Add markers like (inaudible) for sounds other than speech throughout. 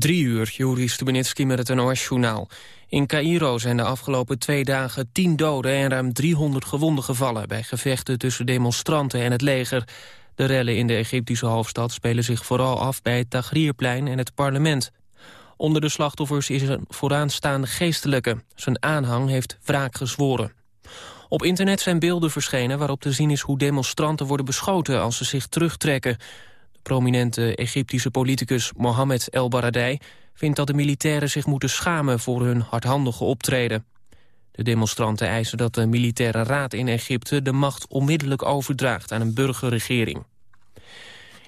Drie uur, Juri Stubenitski met het NOS-journaal. In Cairo zijn de afgelopen twee dagen tien doden en ruim 300 gewonden gevallen... bij gevechten tussen demonstranten en het leger. De rellen in de Egyptische hoofdstad spelen zich vooral af... bij het Tahrirplein en het parlement. Onder de slachtoffers is een vooraanstaande geestelijke. Zijn aanhang heeft wraak gezworen. Op internet zijn beelden verschenen waarop te zien is hoe demonstranten worden beschoten als ze zich terugtrekken. Prominente Egyptische politicus Mohammed El Baradei vindt dat de militairen zich moeten schamen voor hun hardhandige optreden. De demonstranten eisen dat de militaire raad in Egypte de macht onmiddellijk overdraagt aan een burgerregering.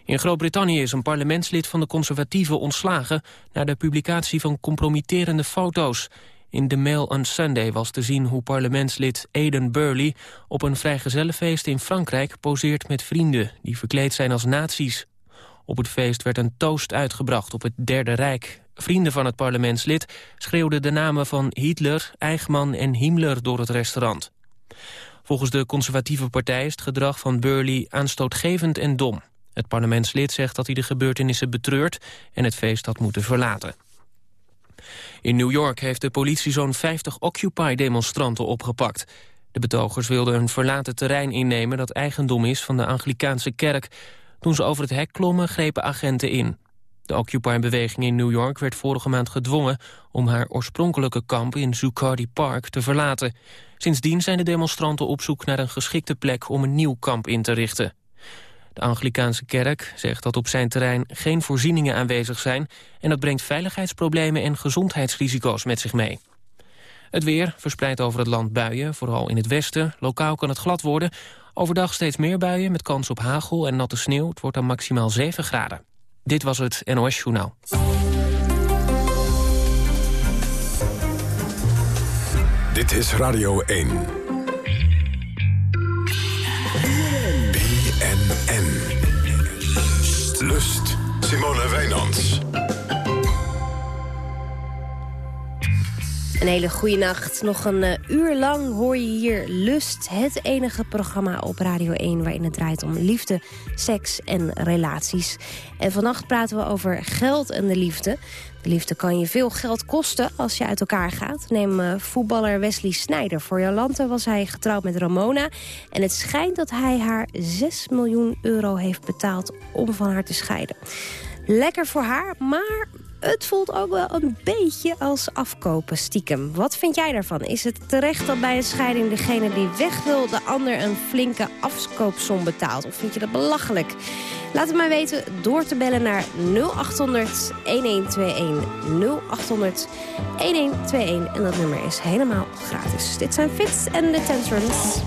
In Groot-Brittannië is een parlementslid van de conservatieven ontslagen... na de publicatie van compromitterende foto's. In The Mail on Sunday was te zien hoe parlementslid Aidan Burley... op een vrijgezellenfeest in Frankrijk poseert met vrienden... die verkleed zijn als nazi's. Op het feest werd een toast uitgebracht op het Derde Rijk. Vrienden van het parlementslid schreeuwden de namen van Hitler, Eichmann en Himmler door het restaurant. Volgens de conservatieve partij is het gedrag van Burley aanstootgevend en dom. Het parlementslid zegt dat hij de gebeurtenissen betreurt en het feest had moeten verlaten. In New York heeft de politie zo'n 50 Occupy-demonstranten opgepakt. De betogers wilden een verlaten terrein innemen dat eigendom is van de Anglikaanse kerk. Toen ze over het hek klommen, grepen agenten in. De Occupy-beweging in New York werd vorige maand gedwongen... om haar oorspronkelijke kamp in Zuccotti Park te verlaten. Sindsdien zijn de demonstranten op zoek naar een geschikte plek... om een nieuw kamp in te richten. De Anglikaanse kerk zegt dat op zijn terrein geen voorzieningen aanwezig zijn... en dat brengt veiligheidsproblemen en gezondheidsrisico's met zich mee. Het weer verspreidt over het land buien, vooral in het westen. Lokaal kan het glad worden. Overdag steeds meer buien met kans op hagel en natte sneeuw. Het wordt dan maximaal 7 graden. Dit was het NOS Journaal. Dit is Radio 1. BNN. Lust. Simone Wijnands. Een hele goede nacht. Nog een uh, uur lang hoor je hier Lust. Het enige programma op Radio 1 waarin het draait om liefde, seks en relaties. En vannacht praten we over geld en de liefde. De liefde kan je veel geld kosten als je uit elkaar gaat. Neem uh, voetballer Wesley Sneijder. Voor Jolante was hij getrouwd met Ramona. En het schijnt dat hij haar 6 miljoen euro heeft betaald om van haar te scheiden. Lekker voor haar, maar het voelt ook wel een beetje als afkopen stiekem. Wat vind jij daarvan? Is het terecht dat bij een scheiding degene die weg wil... de ander een flinke afkoopsom betaalt? Of vind je dat belachelijk? Laat het mij weten door te bellen naar 0800 1121. 0800 1121. En dat nummer is helemaal gratis. Dit zijn Fits en de Tantrums.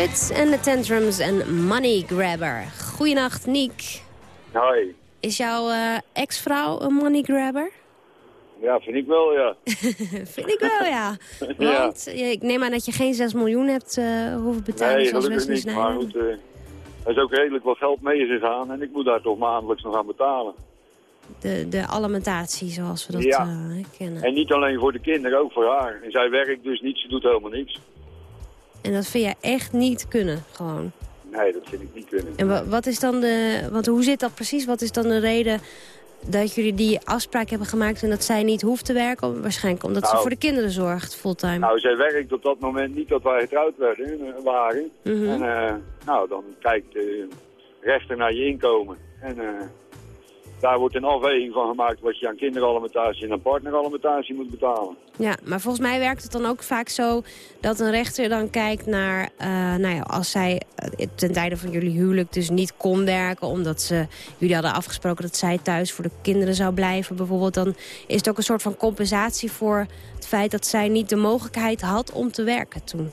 Fits and the Tantrums en Money Grabber. Goedenacht, Niek. Hoi. Is jouw uh, ex-vrouw een money grabber? Ja, vind ik wel, ja. (laughs) vind ik wel, (laughs) ja. Want ja. ik neem aan dat je geen 6 miljoen hebt uh, hoeven betalen. Nee, zoals gelukkig niet. Maar goed, uh, er is ook redelijk wat geld mee gegaan en ik moet daar toch maandelijks nog aan betalen. De, de alimentatie, zoals we dat ja. kennen. En niet alleen voor de kinderen, ook voor haar. En zij werkt dus niet, ze doet helemaal niks. En dat vind jij echt niet kunnen, gewoon? Nee, dat vind ik niet kunnen. En wat is dan de... Want hoe zit dat precies? Wat is dan de reden dat jullie die afspraak hebben gemaakt... en dat zij niet hoeft te werken? Waarschijnlijk omdat nou, ze voor de kinderen zorgt, fulltime. Nou, zij werkt op dat moment niet dat wij getrouwd werden, waren. Mm -hmm. En uh, nou, dan kijkt de rechter naar je inkomen. En uh, daar wordt een afweging van gemaakt wat je aan kinderalimentatie en aan partneralimentatie moet betalen. Ja, maar volgens mij werkt het dan ook vaak zo dat een rechter dan kijkt naar... Uh, nou ja, als zij ten tijde van jullie huwelijk dus niet kon werken... omdat ze, jullie hadden afgesproken dat zij thuis voor de kinderen zou blijven bijvoorbeeld... dan is het ook een soort van compensatie voor het feit dat zij niet de mogelijkheid had om te werken toen.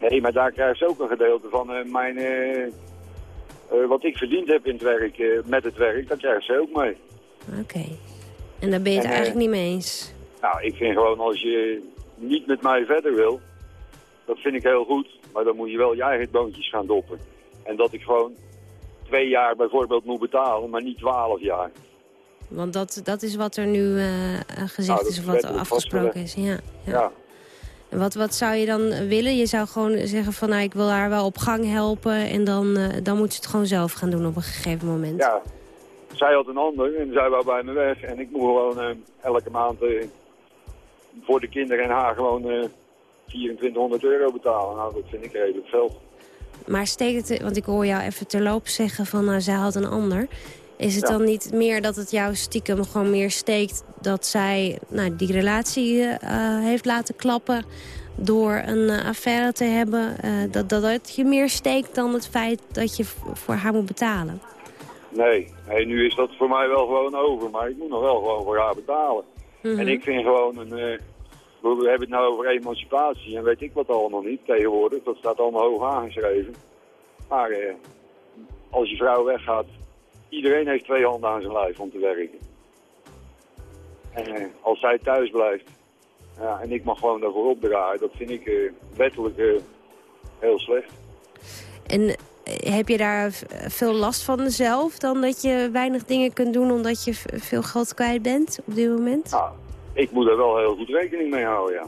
Nee, maar daar krijgt ze ook een gedeelte van uh, mijn... Uh, wat ik verdiend heb in het werk, uh, met het werk, dat krijgt ze ook mee. Oké. Okay. En daar ben je het en, eigenlijk niet mee eens? Nou, ik vind gewoon als je niet met mij verder wil, dat vind ik heel goed. Maar dan moet je wel je eigen boontjes gaan doppen. En dat ik gewoon twee jaar bijvoorbeeld moet betalen, maar niet twaalf jaar. Want dat, dat is wat er nu uh, gezegd nou, is of wat afgesproken is. Ja, ja. ja. Wat, wat zou je dan willen? Je zou gewoon zeggen van nou, ik wil haar wel op gang helpen en dan, uh, dan moet ze het gewoon zelf gaan doen op een gegeven moment. Ja, zij had een ander en zij wou bij me weg en ik moet gewoon uh, elke maand uh, voor de kinderen en haar gewoon 2400 euro betalen. Nou, dat vind ik redelijk veel. Maar steekt het, want ik hoor jou even terloops zeggen van nou, zij had een ander. Is het ja. dan niet meer dat het jou stiekem gewoon meer steekt... dat zij nou, die relatie uh, heeft laten klappen door een uh, affaire te hebben? Uh, dat, dat het je meer steekt dan het feit dat je voor haar moet betalen? Nee. nu is dat voor mij wel gewoon over. Maar ik moet nog wel gewoon voor haar betalen. Mm -hmm. En ik vind gewoon... een we hebben het nou over emancipatie en weet ik wat allemaal niet tegenwoordig. Dat staat allemaal hoog aangeschreven. Maar als je vrouw weggaat iedereen heeft twee handen aan zijn lijf om te werken. En eh, als zij thuis blijft ja, en ik mag gewoon daarvoor opdraaien, dat vind ik uh, wettelijk uh, heel slecht. En heb je daar veel last van zelf dan dat je weinig dingen kunt doen omdat je veel geld kwijt bent op dit moment? Nou, ik moet er wel heel goed rekening mee houden, ja.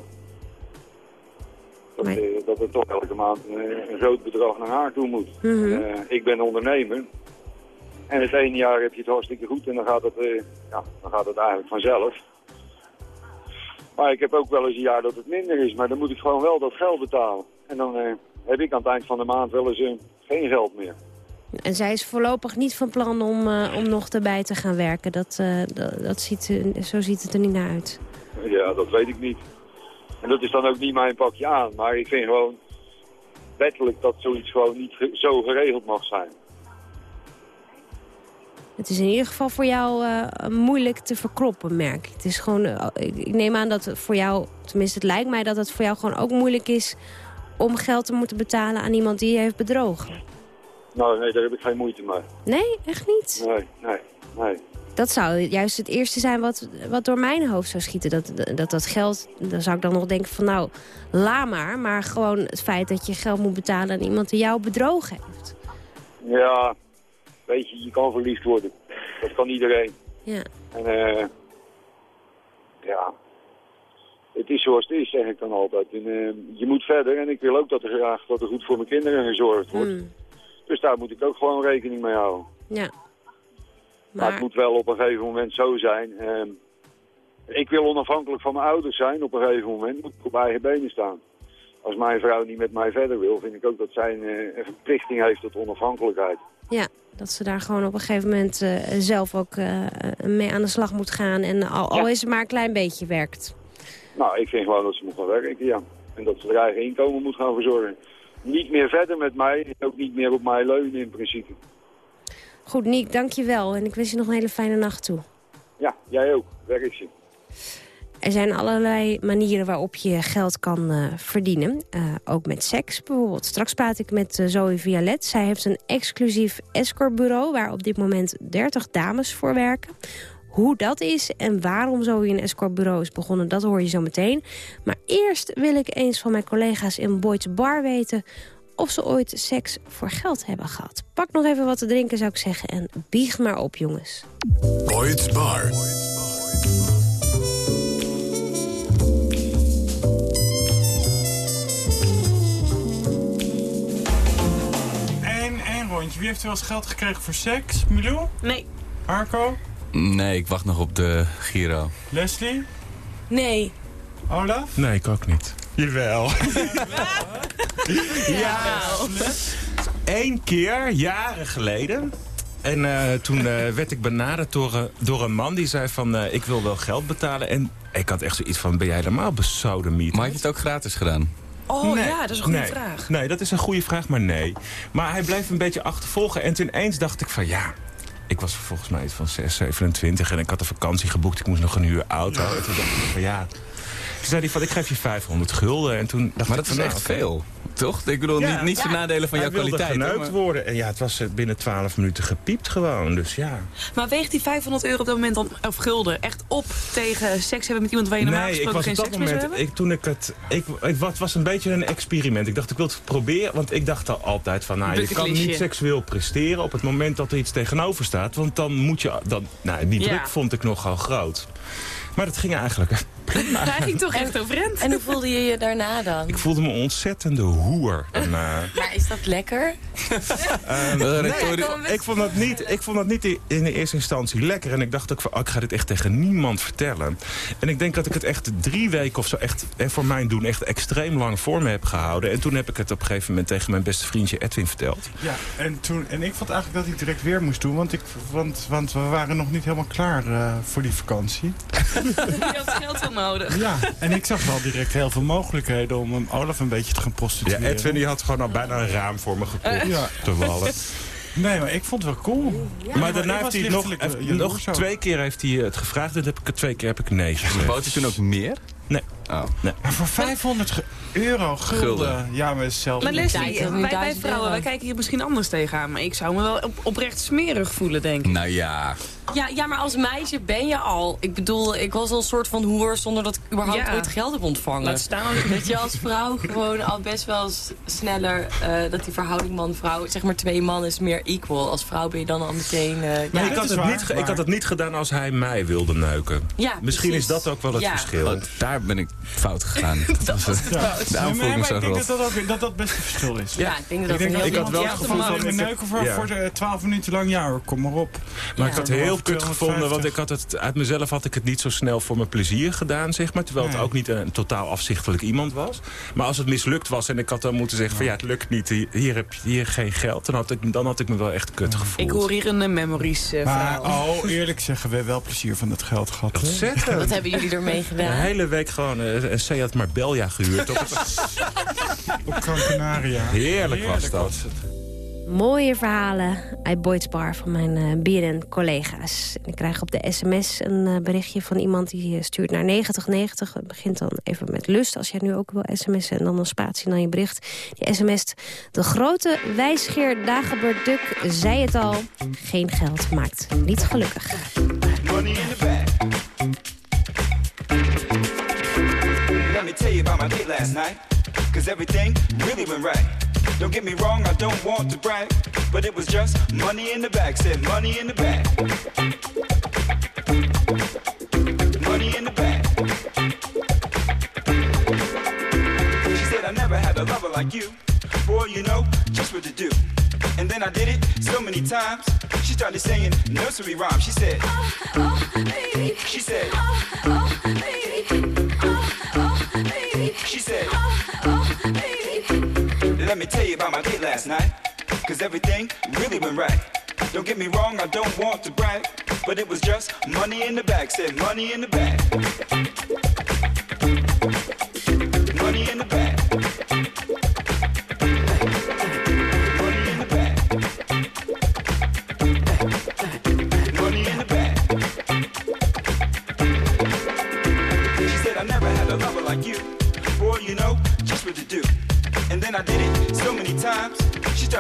Dat, dat er toch elke maand een, groot bedrag naar haar toe moet. Mm -hmm. ik ben ondernemer en het ene jaar heb je het hartstikke goed en dan gaat het, uh, ja, dan gaat het eigenlijk vanzelf. Maar ik heb ook wel eens een jaar dat het minder is, maar dan moet ik gewoon wel dat geld betalen. En dan uh, heb ik aan het eind van de maand wel eens uh, geen geld meer. En zij is voorlopig niet van plan om, om nog erbij te gaan werken. Dat, dat, dat ziet, zo ziet het er niet naar uit. Ja, dat weet ik niet. En dat is dan ook niet mijn pakje aan. Maar ik vind gewoon wettelijk dat zoiets gewoon niet zo geregeld mag zijn. Het is in ieder geval voor jou uh, moeilijk te verkroppen, merk ik. Het is gewoon, uh, ik neem aan dat het voor jou, tenminste het lijkt mij dat het voor jou gewoon ook moeilijk is om geld te moeten betalen aan iemand die je heeft bedrogen. Nou, nee, daar heb ik geen moeite mee. Nee, echt niet? Nee, nee, nee. Dat zou juist het eerste zijn wat, wat door mijn hoofd zou schieten. Dat, dat dat geld, dan zou ik dan nog denken van nou, la maar. Maar gewoon het feit dat je geld moet betalen aan iemand die jou bedrogen heeft. Ja, weet je, je kan verliefd worden. Dat kan iedereen. Ja. En uh, ja, het is zoals het is, zeg ik dan altijd. En, uh, je moet verder en ik wil ook dat er graag dat er goed voor mijn kinderen gezorgd wordt. Mm. Dus daar moet ik ook gewoon rekening mee houden. Ja. Maar... maar het moet wel op een gegeven moment zo zijn. Uh, ik wil onafhankelijk van mijn ouders zijn op een gegeven moment. Moet ik op eigen benen staan. Als mijn vrouw niet met mij verder wil, vind ik ook dat zij een, een verplichting heeft tot onafhankelijkheid. Ja, dat ze daar gewoon op een gegeven moment uh, zelf ook uh, mee aan de slag moet gaan. En al, al is het maar een klein beetje werkt. Nou, ik vind gewoon dat ze moet gaan werken, ja. En dat ze haar eigen inkomen moet gaan verzorgen. Niet meer verder met mij en ook niet meer op mij leunen in principe. Goed, Niek, dank je wel. En ik wens je nog een hele fijne nacht toe. Ja, jij ook. Werk je. Er zijn allerlei manieren waarop je geld kan uh, verdienen. Uh, ook met seks bijvoorbeeld. Straks praat ik met uh, Zoe Violet. Zij heeft een exclusief escortbureau... waar op dit moment 30 dames voor werken. Hoe dat is en waarom Zoe een escortbureau is begonnen... dat hoor je zo meteen. Maar eerst wil ik eens van mijn collega's in Boyd's Bar weten of ze ooit seks voor geld hebben gehad. Pak nog even wat te drinken, zou ik zeggen. En bieg maar op, jongens. Boyd's Bar. Wie heeft er wel eens geld gekregen voor seks? Milou? Nee. Arco? Nee, ik wacht nog op de Giro. Leslie? Nee. Olaf? Nee, ik ook niet. Jawel. (laughs) ja, één keer, jaren geleden. En uh, toen uh, werd ik benaderd door, uh, door een man die zei van... ik wil wel geld betalen. En ik had echt zoiets van, ben jij helemaal besodemiet? Maar had je het ook gratis gedaan? Oh nee, ja, dat is een goede nee, vraag. Nee, dat is een goede vraag, maar nee. Maar hij bleef een beetje achtervolgen. En toen ineens dacht ik van, ja... Ik was volgens mij iets van 6, 27 en ik had een vakantie geboekt. Ik moest nog een huur auto. En toen dacht ik van, ja... Toen zei hij van, ik geef je 500 gulden. En toen dacht maar ik dat van, is echt nou, veel, toch? Ik bedoel, Ja. niet, niet ten Ja. nadele van jouw hij wilde kwaliteit. maar- worden. En ja, het was eh, binnen 12 minuten gepiept gewoon. Dus ja. Maar weegt die 500 euro op dat moment dan, of gulden, echt op tegen seks hebben met iemand waar je normaal Nee, ik gesproken was geen op dat seks moment, hebben? ik, toen ik het, ik, ik, wat was een beetje een experiment. Ik dacht, ik wil het proberen, want ik dacht al altijd van, nou, je kan niet seksueel presteren op het moment dat er iets tegenover staat. Want dan moet je, dan, nou, die Ja. druk vond ik nogal groot. Maar dat ging eigenlijk prima. Hij ging toch echt overend. En hoe voelde je je daarna dan? Ik voelde me ontzettende hoer. En, eh, Maar is dat lekker? (laughs) Ehm, nee, retori- ik, vond dat niet, ik vond dat niet in de eerste instantie lekker. En ik dacht ook van, oh, ik ga dit echt tegen niemand vertellen. En ik denk dat ik het echt drie weken of zo echt, en voor mijn doen, echt extreem lang voor me heb gehouden. En toen heb ik het op een gegeven moment tegen mijn beste vriendje Edwin verteld. Ja, en, toen, en ik vond eigenlijk dat ik direct weer moest doen. Want, ik, want, want we waren nog niet helemaal klaar eh, voor die vakantie. Je had geld wel nodig. Ja, (laughs) en ik zag wel direct heel veel mogelijkheden om hem Olaf een beetje te gaan Ja, prostitueren. Edwin die had gewoon al bijna een raam voor me gekocht. Ja. Te wallen. Nee, maar ik vond het wel cool. maar daarna heeft hij nog, heeft- eh, nog twee keer heeft hij het gevraagd. En heb ik het twee keer heb ik nee gezegd. Bood hij toen ook meer? Nee. Oh. Maar voor 500 ge- euro gulden. Gulden. Ja, maar zelfs Maar. Leslie, wij, wij duizend vrouwen, wij kijken hier misschien anders tegenaan. Maar ik zou me wel op, oprecht smerig voelen, denk ik. Nou ja, Ja, ja, maar als meisje ben je al... Ik bedoel, ik was al een soort van hoer zonder dat ik überhaupt Ja. ooit geld heb ontvangen. Laat staan. Dat je als vrouw gewoon al best wel sneller... eh, dat die verhouding man-vrouw, zeg maar twee man is meer equal. Als vrouw ben je dan al meteen... eh, Maar ja. ik, had het waar, niet, ik had het niet gedaan als hij mij wilde neuken. Ja, Misschien precies. is dat ook wel het Ja. verschil. oh, daar ben ik fout gegaan. (laughs) dat was Ja. Ik me maar zo ik denk dat dat, ook, dat dat best een verschil is. Ja, ik denk dat Ik dat denk een dat heel ik had wel ja, het Het gevoel van- neuken voor, ja. voor de 12 minuten lang. Ja hoor, kom maar op. Maar Ja, ik had heel over kut 250. gevonden, want ik had het uit mezelf had ik het niet zo snel voor mijn plezier gedaan, zeg maar. Terwijl het ook niet een totaal afzichtelijk iemand was. Maar als het mislukt was en ik had dan moeten zeggen van ja, het lukt niet, hier- heb je hier geen geld, dan had ik, dan had ik me wel echt kut gevoeld. Ik hoor hier een eh, memories eh, Maar verhaal. oh, eerlijk zeggen, we hebben wel plezier van het geld gehad. hè? Ontzettend. Wat hebben jullie ermee De gedaan? hele week gewoon eh, een Seat Marbella gehuurd. Op (laughs) Op Gran Canaria. Heerlijk was dat. Mooie verhalen uit Boyd's Bar van mijn eh BNN-collega's. Ik krijg op de sms een eh, berichtje van iemand die eh, stuurt naar 9090. Het begint dan even met lust als jij nu ook wil sms'en. En dan een spatie dan je bericht. Die sms't de grote wijsgeer Dagobert Duk zei het al. Geen geld maakt niet gelukkig. money in the bag. Let me tell you about my date last night. Cause everything really went right. Don't get me wrong, I don't want to brag. But it was just money in the bag. Said money in the bag. Money in the bag. She said, I never had a lover like you. Boy, you know just what to do. And then I did it so many times. She started saying nursery rhymes. She said, Oh, oh, baby. She said, oh, oh, She me tell you about my date last night. Cause everything really went right. Don't get me wrong, I don't want to brag. But it was just money in the bag. Said money in the bag.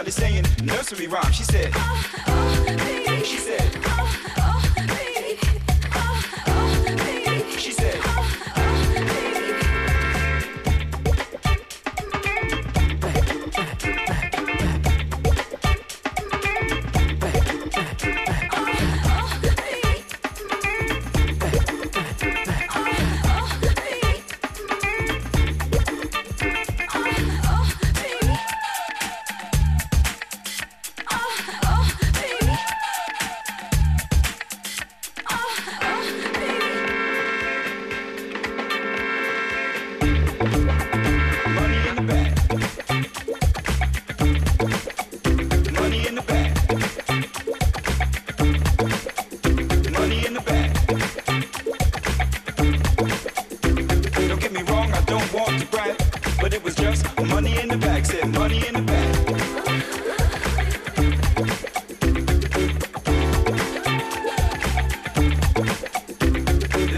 Started saying nursery rhyme. She said, she (laughs) oh, said, oh.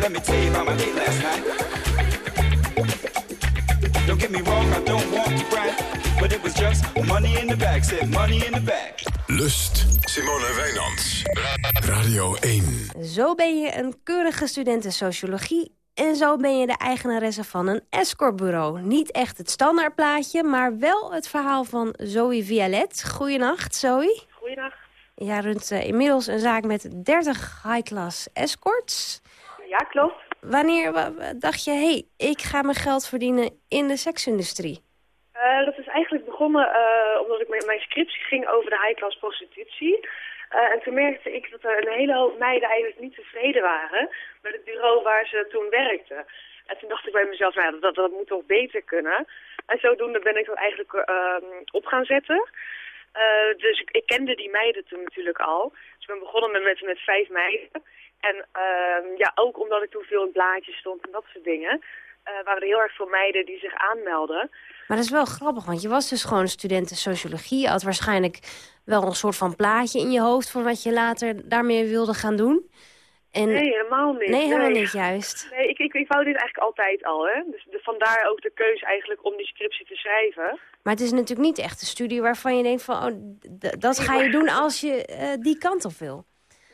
Let me tell you about my date last night. Don't get me wrong, I don't want to brag, but it was just money in the bag. Said money in the bag. Lust. Simone Wijnands. Radio 1. Zo ben je een keurige studenten sociologie... en zo ben je de eigenaresse van een escortbureau. Niet echt het standaardplaatje, maar wel het verhaal van Zoe Vialet. Goedenacht, Zoe. Goeiedag. Jij runt eh, inmiddels een zaak met 30 high-class escorts. Ja, klopt. Wanneer wa- wa- dacht je, hé, hey, ik ga mijn geld verdienen in de seksindustrie? Eh, dat is eigenlijk begonnen eh, omdat ik met mijn scriptie ging over de high-class prostitutie. Eh, en toen merkte ik dat er een hele hoop meiden eigenlijk niet tevreden waren met het bureau waar ze toen werkten. En toen dacht ik bij mezelf, nou, ja, dat, dat moet toch beter kunnen. En zodoende ben ik dat eigenlijk ehm, op gaan zetten. Dus ik, ik kende die meiden toen natuurlijk al. Dus ik ben begonnen met, met, met vijf meiden. En ehm, ja, ook omdat ik toen veel in blaadjes stond en dat soort dingen... eh, waren er heel erg veel meiden die zich aanmelden. Maar dat is wel grappig, want je was dus gewoon studenten sociologie. Je had waarschijnlijk wel een soort van plaatje in je hoofd... van wat je later daarmee wilde gaan doen. En... Nee, helemaal niet. Nee, helemaal niet juist. Nee, ik, ik, ik wou dit eigenlijk altijd al, hè. Dus de, vandaar ook de keuze eigenlijk om die scriptie te schrijven. Maar het is natuurlijk niet echt een studie waarvan je denkt van... Oh, dat ga je doen als je eh, die kant op wil.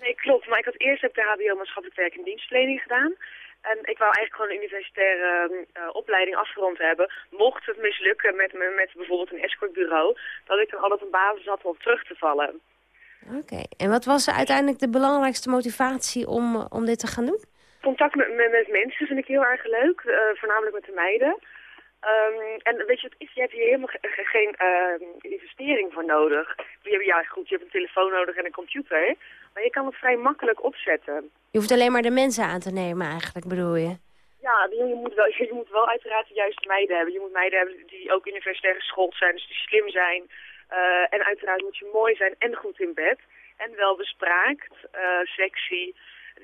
Nee, klopt. Maar ik had eerst heb ik de HBO maatschappelijk werk en dienstverlening gedaan. En ik wou eigenlijk gewoon een universitaire eh, opleiding afgerond hebben. Mocht het mislukken met, met, met bijvoorbeeld een escortbureau, dat ik dan altijd een basis had om op terug te vallen. Oké. En wat was uiteindelijk de belangrijkste motivatie om, om dit te gaan doen? Contact met, met, met mensen vind ik heel erg leuk, eh, voornamelijk met de meiden. Ehm, en weet je, wat is, je hebt hier helemaal ge- ge- geen ehm, investering voor nodig. Je hebt, ja, goed, je hebt een telefoon nodig en een computer. Maar je kan het vrij makkelijk opzetten. Je hoeft alleen maar de mensen aan te nemen eigenlijk, bedoel je? Ja, je, moet wel, (laughs) je moet wel uiteraard de juiste meiden hebben. Je moet meiden hebben die ook universitair geschoold zijn, dus die slim zijn. Eh, en uiteraard moet je mooi zijn en goed in bed. En wel bespraakt, eh, sexy.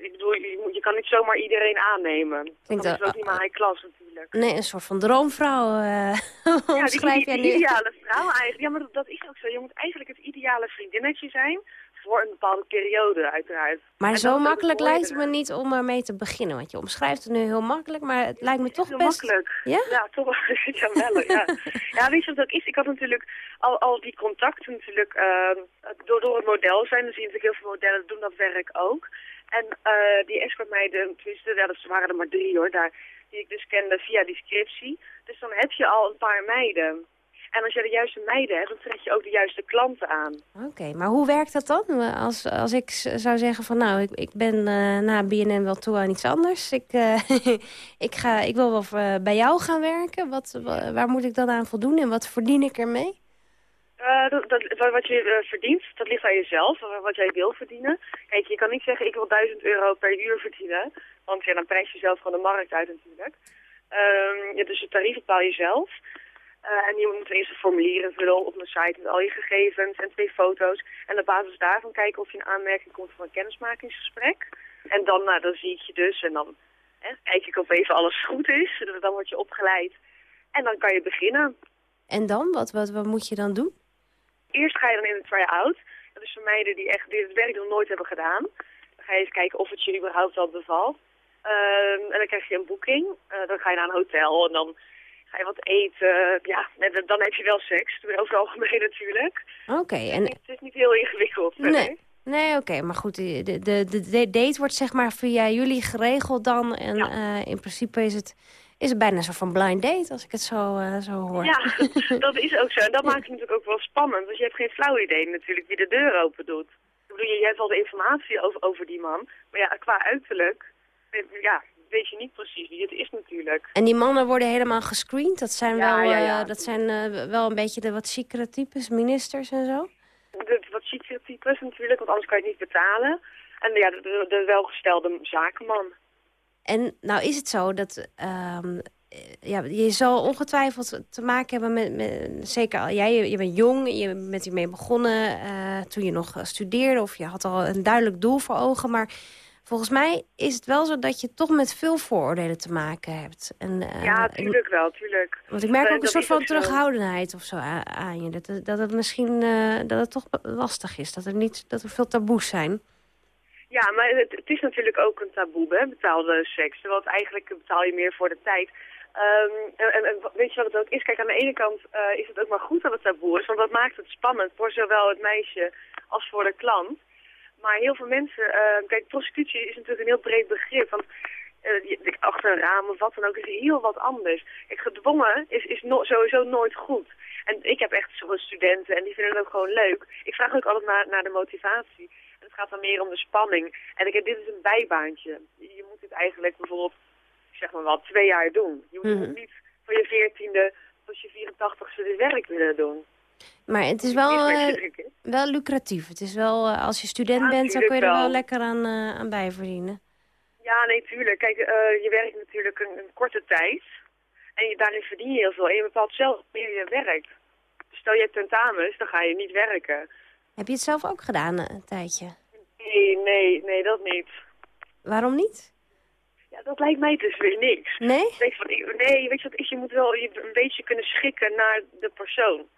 Ik bedoel, je, moet- je kan niet zomaar iedereen aannemen. is dat- het ook niet maar high class natuurlijk. Nee, een soort van droomvrouw eh (laughs) Ja, die, jij nu. ideale vrouw eigenlijk. Ja, maar dat, dat is ook zo. Je moet eigenlijk het ideale vriendinnetje zijn voor een bepaalde periode uiteraard. Maar En zo dat is makkelijk lijkt het me niet om ermee te beginnen. Want je omschrijft het nu heel makkelijk, maar het lijkt me toch heel best... makkelijk. Ja? Ja, toch wel. (laughs) ja, wel, ja. (laughs) ja, weet je wat ook is? Ik had natuurlijk al, al die contacten natuurlijk ehm, door, door het model zijn. Dan zie je natuurlijk heel veel modellen doen dat werk ook. En eh, die escortmeiden, tenminste, dat waren er maar drie hoor, daar, die ik dus kende via die scriptie. Dus dan heb je al een paar meiden. En als je de juiste meiden hebt, dan trek je ook de juiste klanten aan. Oké, maar hoe werkt dat dan? Als, als ik zou zeggen van nou, ik, ik ben eh, na BNN wel toe aan iets anders. Ik, eh, (laughs) ik, ga, ik wil wel bij jou gaan werken. Wat, wa- waar moet ik dan aan voldoen en wat verdien ik ermee? Eh, dat, wat- je eh, verdient, dat ligt aan jezelf, wa- wat jij wil verdienen. Kijk, je kan niet zeggen ik wil 1000 euro per uur verdienen, want ja, dan prijs je zelf gewoon de markt uit natuurlijk. Ehm, ja, dus het tarief bepaal je zelf. Eh, en je moet eerst een formulier invullen op een site met al je gegevens en twee foto's. En op basis daarvan kijken of je in aanmerking komt voor een kennismakingsgesprek. En dan, nou, dan zie ik je dus en dan hè, kijk ik of even alles goed is. Dan word je opgeleid en dan kan je beginnen. En dan? Wat, wat, wat moet je dan doen? Eerst ga je dan in een try-out. Dat is voor meiden die echt die het werk nog nooit hebben gedaan. Dan ga je eens kijken of het je überhaupt wel bevalt. Ehm, en dan krijg je een boeking. Eh, dan ga je naar een hotel en dan ga je wat eten. Ja, dan heb je wel seks. Over het algemeen (laughs) natuurlijk. Oké. en... Het is niet heel ingewikkeld. Nee. Nee, oké, maar goed, de, de, de, date wordt zeg maar via jullie geregeld dan. En eh, in principe is het, is het bijna zo van blind date, als ik het zo, uh, zo hoor. Ja, (laughs) dat is ook zo. En dat maakt het natuurlijk ook wel spannend. Want je hebt geen flauw idee natuurlijk wie de deur open doet. Ik bedoel, je hebt al de informatie over, over die man. Maar ja, qua uiterlijk, ja, weet je niet precies wie het is natuurlijk. En die mannen worden helemaal gescreend? Dat zijn, wel, uh, dat zijn wel een beetje de wat ziekere types, ministers en zo? de wat chique types natuurlijk, want anders kan je het niet betalen. En ja, de, de, welgestelde zakenman. En nou is het zo dat... Um, ja, je zal ongetwijfeld te maken hebben met... met zeker jij, je, je, bent jong, je bent hiermee begonnen uh, toen je nog studeerde... of je had al een duidelijk doel voor ogen, maar Volgens mij is het wel zo dat je toch met veel vooroordelen te maken hebt. En, uh, ja, tuurlijk wel, tuurlijk. Want ik merk ook een soort van terughoudendheid of zo aan je. Dat, dat het misschien uh, dat het toch lastig is, dat er, niet, dat er veel taboes zijn. Ja, maar het, is natuurlijk ook een taboe, hè, betaalde seks. Want eigenlijk betaal je meer voor de tijd. Um, en, en, weet je wat het ook is? Kijk, aan de ene kant uh, is het ook maar goed dat het taboe is. Want dat maakt het spannend voor zowel het meisje als voor de klant. Maar heel veel mensen... Uh, kijk, prostitutie is natuurlijk een heel breed begrip. Want uh, achter een raam of wat dan ook is heel wat anders. Kijk, gedwongen is, is no sowieso nooit goed. En ik heb echt zo'n studenten en die vinden het ook gewoon leuk. Ik vraag ook altijd naar, naar de motivatie. Het gaat dan meer om de spanning. En ik, dit is een bijbaantje. Je moet het eigenlijk bijvoorbeeld, zeg maar wat, twee jaar doen. Je moet mm niet van je veertiende tot je 84ste dit werk willen doen. Maar het is wel, uh, wel lucratief. Het is wel, uh, als je student bent, dan kun je er wel, lekker aan, uh, aan bijverdienen. Ja, nee, tuurlijk. Kijk, je werkt natuurlijk een, een, korte tijd. En je, daarin verdien je heel veel. En je bepaalt zelf wanneer je werkt. Stel je hebt tentamens, dan ga je niet werken. Heb je het zelf ook gedaan, een tijdje? Nee, nee, nee, dat niet. Waarom niet? Ja, dat lijkt mij dus weer niks. Nee? Je wat, nee, weet je wat is? Je moet wel je een beetje kunnen schikken naar de persoon.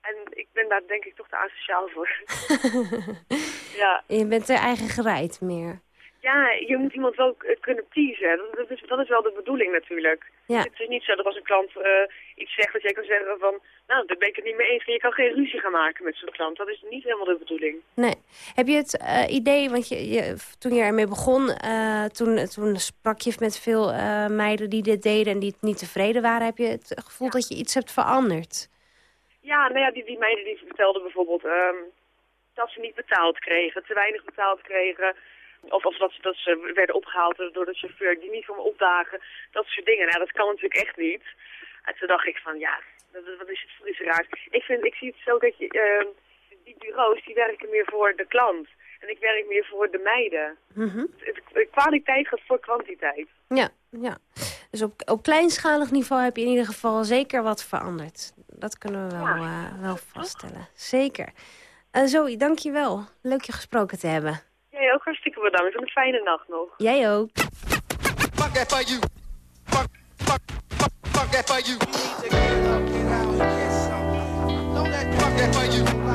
En ik ben daar denk ik toch te asociaal voor. (laughs) ja. Je bent er eigen gereid meer. Ja, je moet iemand wel kunnen pleasen. Dat is, dat is wel de bedoeling natuurlijk. Ja. Het is niet zo dat als een klant uh, iets zegt dat jij kan zeggen van... nou, daar ben ik het niet mee eens. En je kan geen ruzie gaan maken met zo'n klant. Dat is niet helemaal de bedoeling. Nee. Heb je het uh, idee, want je, je, toen je ermee begon... Uh, toen, toen sprak je met veel meiden die dit deden en die het niet tevreden waren. Heb je het gevoel dat je iets hebt veranderd? Ja, nou ja, die, die meiden die vertelden bijvoorbeeld um, dat ze niet betaald kregen, te weinig betaald kregen. Of, of dat, ze, dat ze werden opgehaald door de chauffeur die niet van me opdagen. Dat soort dingen. Nou, dat kan natuurlijk echt niet. En toen dacht ik van, ja, wat is het voor iets raars. Ik, vind, ik zie het zo dat je, uh, die bureaus die werken meer voor de klant. En ik werk meer voor de meiden. Mm Kwaliteit gaat voor kwantiteit. Ja, ja. Dus op, op kleinschalig niveau heb je in ieder geval zeker wat veranderd. Dat kunnen we wel, ja. uh, wel vaststellen. Zeker. Uh, Zoe, dank je wel. Leuk je gesproken te hebben. Jij ook hartstikke bedankt. Een fijne nacht nog. Jij ook. Fuck that for you. Fuck, fuck, fuck, fuck that for you. Fuck that for you.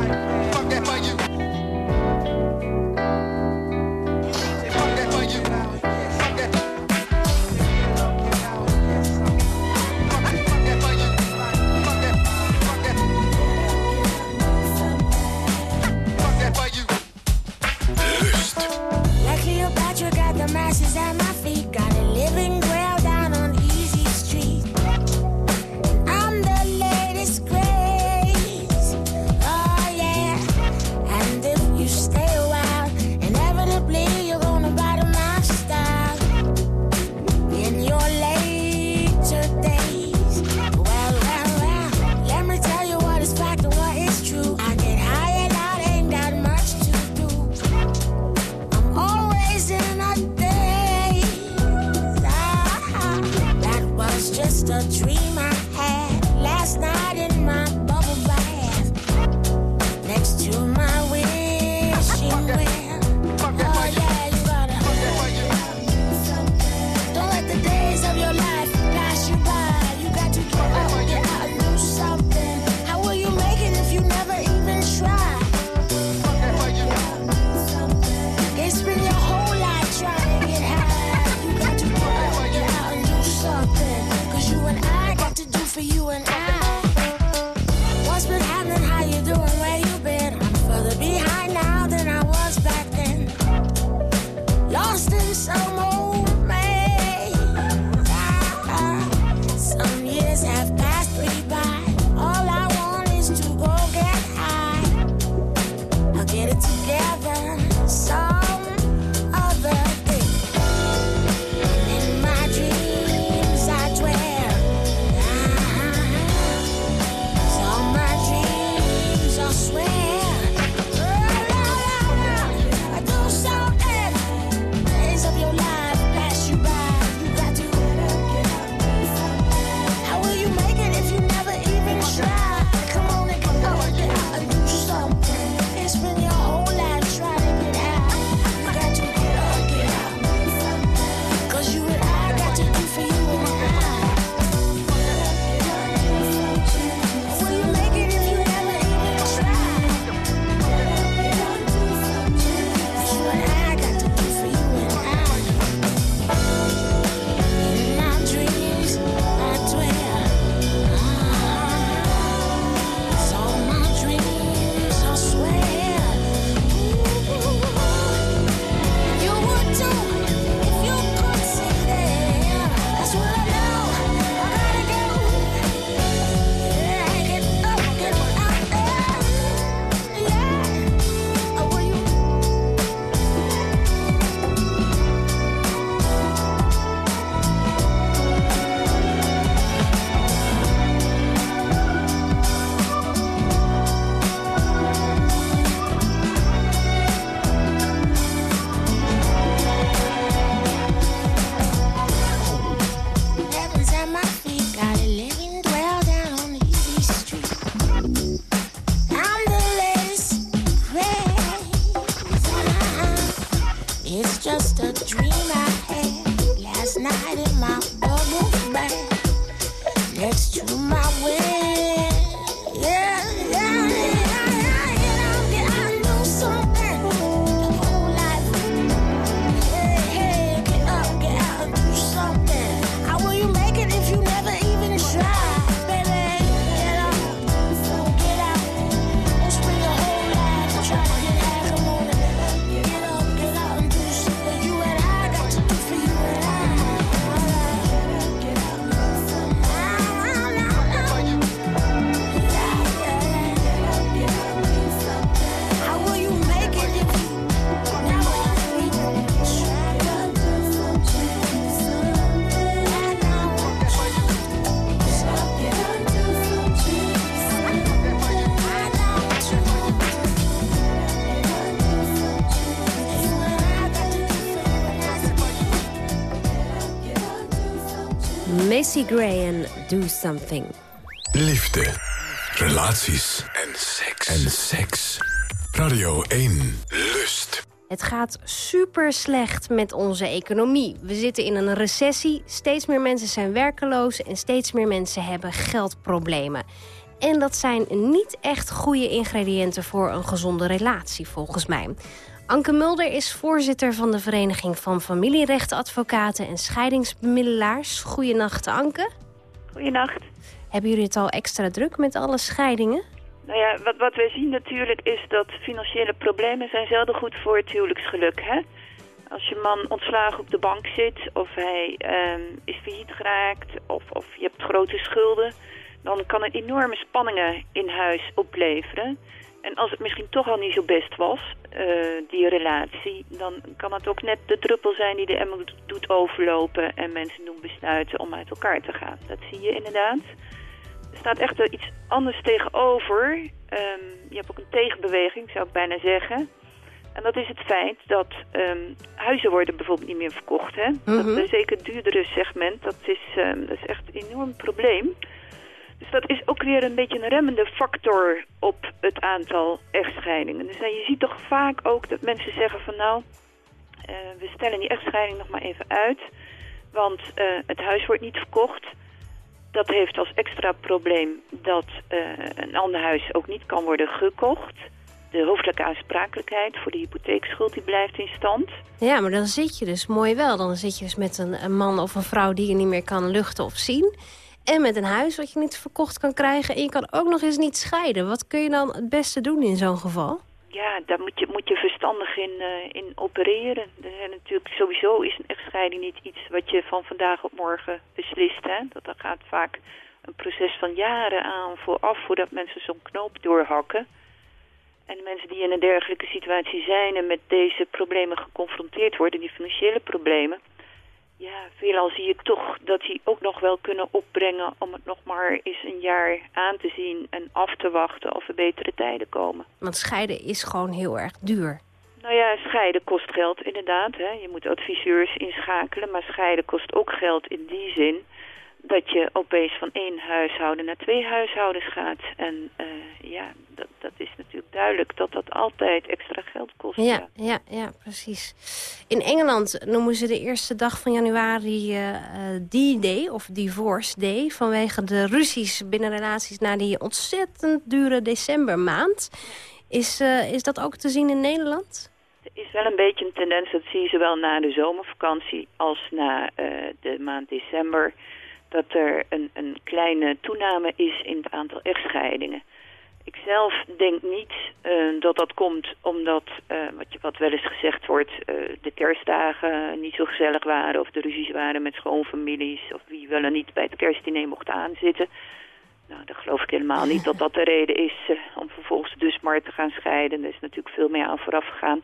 Do Something. Liefde, relaties en seks. En seks. Radio 1. Lust. Het gaat super slecht met onze economie. We zitten in een recessie, steeds meer mensen zijn werkeloos... en steeds meer mensen hebben geldproblemen. En dat zijn niet echt goede ingrediënten voor een gezonde relatie, volgens mij. Anke Mulder is voorzitter van de Vereniging van Familierechtadvocaten en Scheidingsbemiddelaars. Goedenacht, Anke. Goedenacht. Hebben jullie het al extra druk met alle scheidingen? Nou ja, wat, wat wij zien natuurlijk is dat financiële problemen zijn zelden goed voor het huwelijksgeluk. Hè? Als je man ontslagen op de bank zit of hij ehm, is failliet geraakt of, of je hebt grote schulden... dan kan het enorme spanningen in huis opleveren. En als het misschien toch al niet zo best was, eh, die relatie... dan kan het ook net de druppel zijn die de emmer doet overlopen... en mensen doen besluiten om uit elkaar te gaan. Dat zie je inderdaad. Er staat echt iets anders tegenover. Ehm, je hebt ook een tegenbeweging, zou ik bijna zeggen. En dat is het feit dat ehm, huizen worden bijvoorbeeld niet meer verkocht. Hè? dat, Mhm. eh, zeker het duurdere segment, dat is, ehm, dat is echt een enorm probleem. Dus dat is ook weer een beetje een remmende factor op het aantal echtscheidingen. Dus eh, je ziet toch vaak ook dat mensen zeggen van nou, eh, we stellen die echtscheiding nog maar even uit. Want eh, het huis wordt niet verkocht. Dat heeft als extra probleem dat een ander huis ook niet kan worden gekocht. De hoofdelijke aansprakelijkheid voor de hypotheekschuld die blijft in stand. Ja, maar dan zit je dus mooi wel. Dan zit je dus met een man of een vrouw die je niet meer kan luchten of zien. En met een huis wat je niet verkocht kan krijgen. En je kan ook nog eens niet scheiden. Wat kun je dan het beste doen in zo'n geval? Ja, daar moet je, moet je verstandig in, eh, in opereren. Er natuurlijk, sowieso is een echtscheiding niet iets wat je van vandaag op morgen beslist. Hè? Dat, dat gaat vaak een proces van jaren aan vooraf voordat mensen zo'n knoop doorhakken. En mensen die in een dergelijke situatie zijn en met deze problemen geconfronteerd worden, die financiële problemen, ja, veelal zie ik toch dat die ook nog wel kunnen opbrengen om het nog maar eens een jaar aan te zien en af te wachten of er betere tijden komen. Want scheiden is gewoon heel erg duur. Nou ja, scheiden kost geld inderdaad. Hè. Je moet adviseurs inschakelen, maar scheiden kost ook geld in die zin dat je opeens van één huishouden naar twee huishoudens gaat. En eh, ja, dat, dat is natuurlijk duidelijk dat dat altijd extra geld kost. Ja, ja, ja, precies. In Engeland noemen ze de eerste dag van januari eh eh, D-Day of Divorce Day... vanwege de ruzies binnen relaties na die ontzettend dure decembermaand. Is, is dat ook te zien in Nederland? Er is wel een beetje een tendens, dat zie je zowel na de zomervakantie als na de maand december... dat er een, een kleine toename is in het aantal echtscheidingen. Ik zelf denk niet eh, dat dat komt omdat, eh, wat, wat wel eens gezegd wordt, eh, de kerstdagen niet zo gezellig waren of de ruzies waren met schoonfamilies of wie wel en niet bij het kerstdiner mocht aanzitten. Nou, dat geloof ik helemaal niet dat dat de reden is om vervolgens dus maar te gaan scheiden. Er is natuurlijk veel meer aan vooraf gegaan.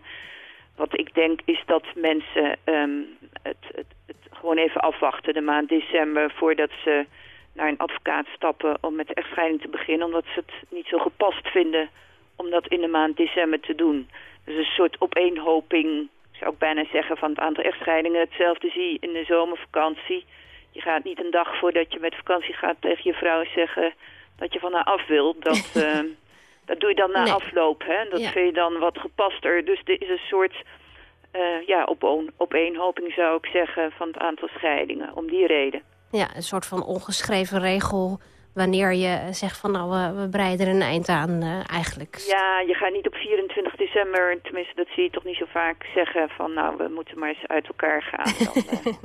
Wat ik denk is dat mensen ehm, het, het gewoon even afwachten de maand december voordat ze naar een advocaat stappen om met de echtscheiding te beginnen. Omdat ze het niet zo gepast vinden om dat in de maand december te doen. Dus een soort opeenhoping, zou ik bijna zeggen, van het aantal echtscheidingen. Hetzelfde zie je in de zomervakantie. Je gaat niet een dag voordat je met vakantie gaat tegen je vrouw zeggen dat je van haar af wil. Dat, (laughs) eh, dat doe je dan na Nee. afloop. Hè? Dat Ja. vind je dan wat gepaster. Dus er is een soort eh, ja, op, een- opeenhoping zou ik zeggen van het aantal scheidingen. Om die reden. Ja, een soort van ongeschreven regel wanneer je zegt van nou, we, we breiden er een eind aan eh, eigenlijk. Ja, je gaat niet op 24 december, tenminste dat zie je toch niet zo vaak zeggen van nou we moeten maar eens uit elkaar gaan. Dan, (laughs) eh, Dat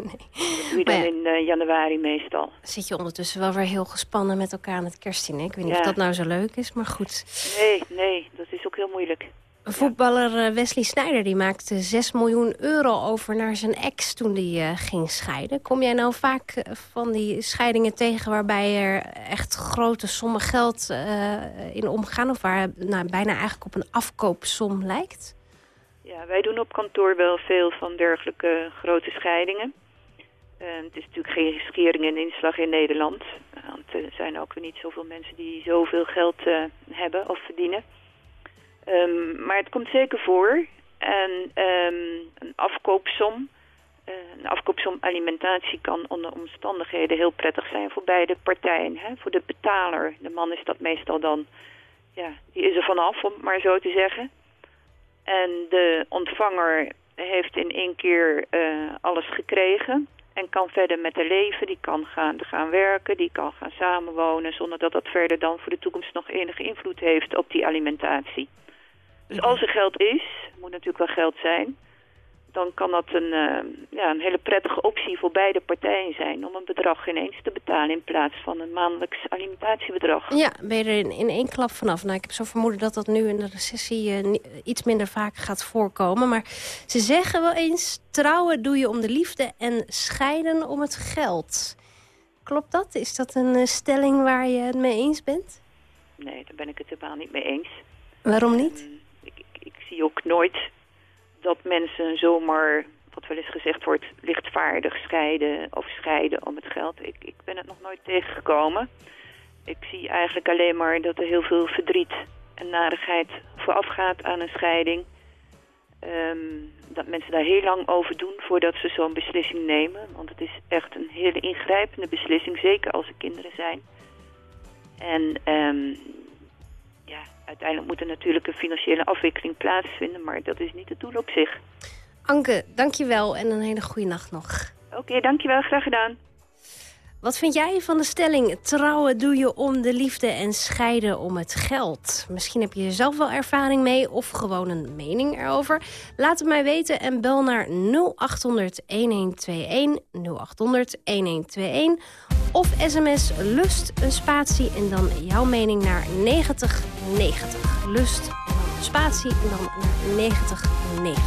doe je dan ja. in januari meestal. Zit je ondertussen wel weer heel gespannen met elkaar aan het kerstdiner. Ik weet niet Ja. of dat nou zo leuk is, maar goed. Nee, nee, dat is ook heel moeilijk. Voetballer eh, Wesley Sneijder die maakte 6 miljoen euro over naar zijn ex toen die eh, ging scheiden. Kom jij nou vaak eh, van die scheidingen tegen waarbij er echt grote sommen geld in omgaan? Of waar nou, bijna eigenlijk op een afkoopsom lijkt? Ja, wij doen op kantoor wel veel van dergelijke grote scheidingen. Het is natuurlijk geen schering en inslag in Nederland. Want er zijn ook weer niet zoveel mensen die zoveel geld hebben of verdienen. Ehm, maar het komt zeker voor. En ehm, een afkoopsom, eh, een afkoopsom alimentatie kan onder omstandigheden heel prettig zijn voor beide partijen. Hè? Voor de betaler, de man is dat meestal dan, ja, die is er vanaf om het maar zo te zeggen. En de ontvanger heeft in één keer eh, alles gekregen en kan verder met haar leven. Die kan gaan, gaan werken, die kan gaan samenwonen... zonder dat dat verder dan voor de toekomst nog enige invloed heeft op die alimentatie. Dus als er geld is, moet natuurlijk wel geld zijn... dan kan dat een, eh, ja, een hele prettige optie voor beide partijen zijn... om een bedrag ineens te betalen in plaats van een maandelijks alimentatiebedrag. Ja, ben je er in, in één klap vanaf. Nou, ik heb zo vermoeden dat dat nu in de recessie eh, iets minder vaak gaat voorkomen. Maar ze zeggen wel eens, trouwen doe je om de liefde en scheiden om het geld. Klopt dat? Is dat een eh, stelling waar je het mee eens bent? Nee, daar ben ik het helemaal niet mee eens. Waarom niet? ik zie ook nooit dat mensen zomaar, wat wel eens gezegd wordt, lichtvaardig scheiden of scheiden om het geld. Ik, ik ben het nog nooit tegengekomen. Ik zie eigenlijk alleen maar dat er heel veel verdriet en narigheid voorafgaat aan een scheiding. Ehm, dat mensen daar heel lang over doen voordat ze zo'n beslissing nemen. Want het is echt een hele ingrijpende beslissing, zeker als er kinderen zijn. En ehm, ja, uiteindelijk moet er natuurlijk een financiële afwikkeling plaatsvinden, maar dat is niet het doel op zich. Anke, dankjewel en een hele goede nacht nog. Oké, dankjewel. Graag gedaan. Wat vind jij van de stelling... trouwen doe je om de liefde en scheiden om het geld? Misschien heb je er zelf wel ervaring mee of gewoon een mening erover. Laat het mij weten en bel naar 0800-1121, 0800-1121... of sms lust een spatie en dan jouw mening naar 9090. Lust een spatie en dan naar 9090.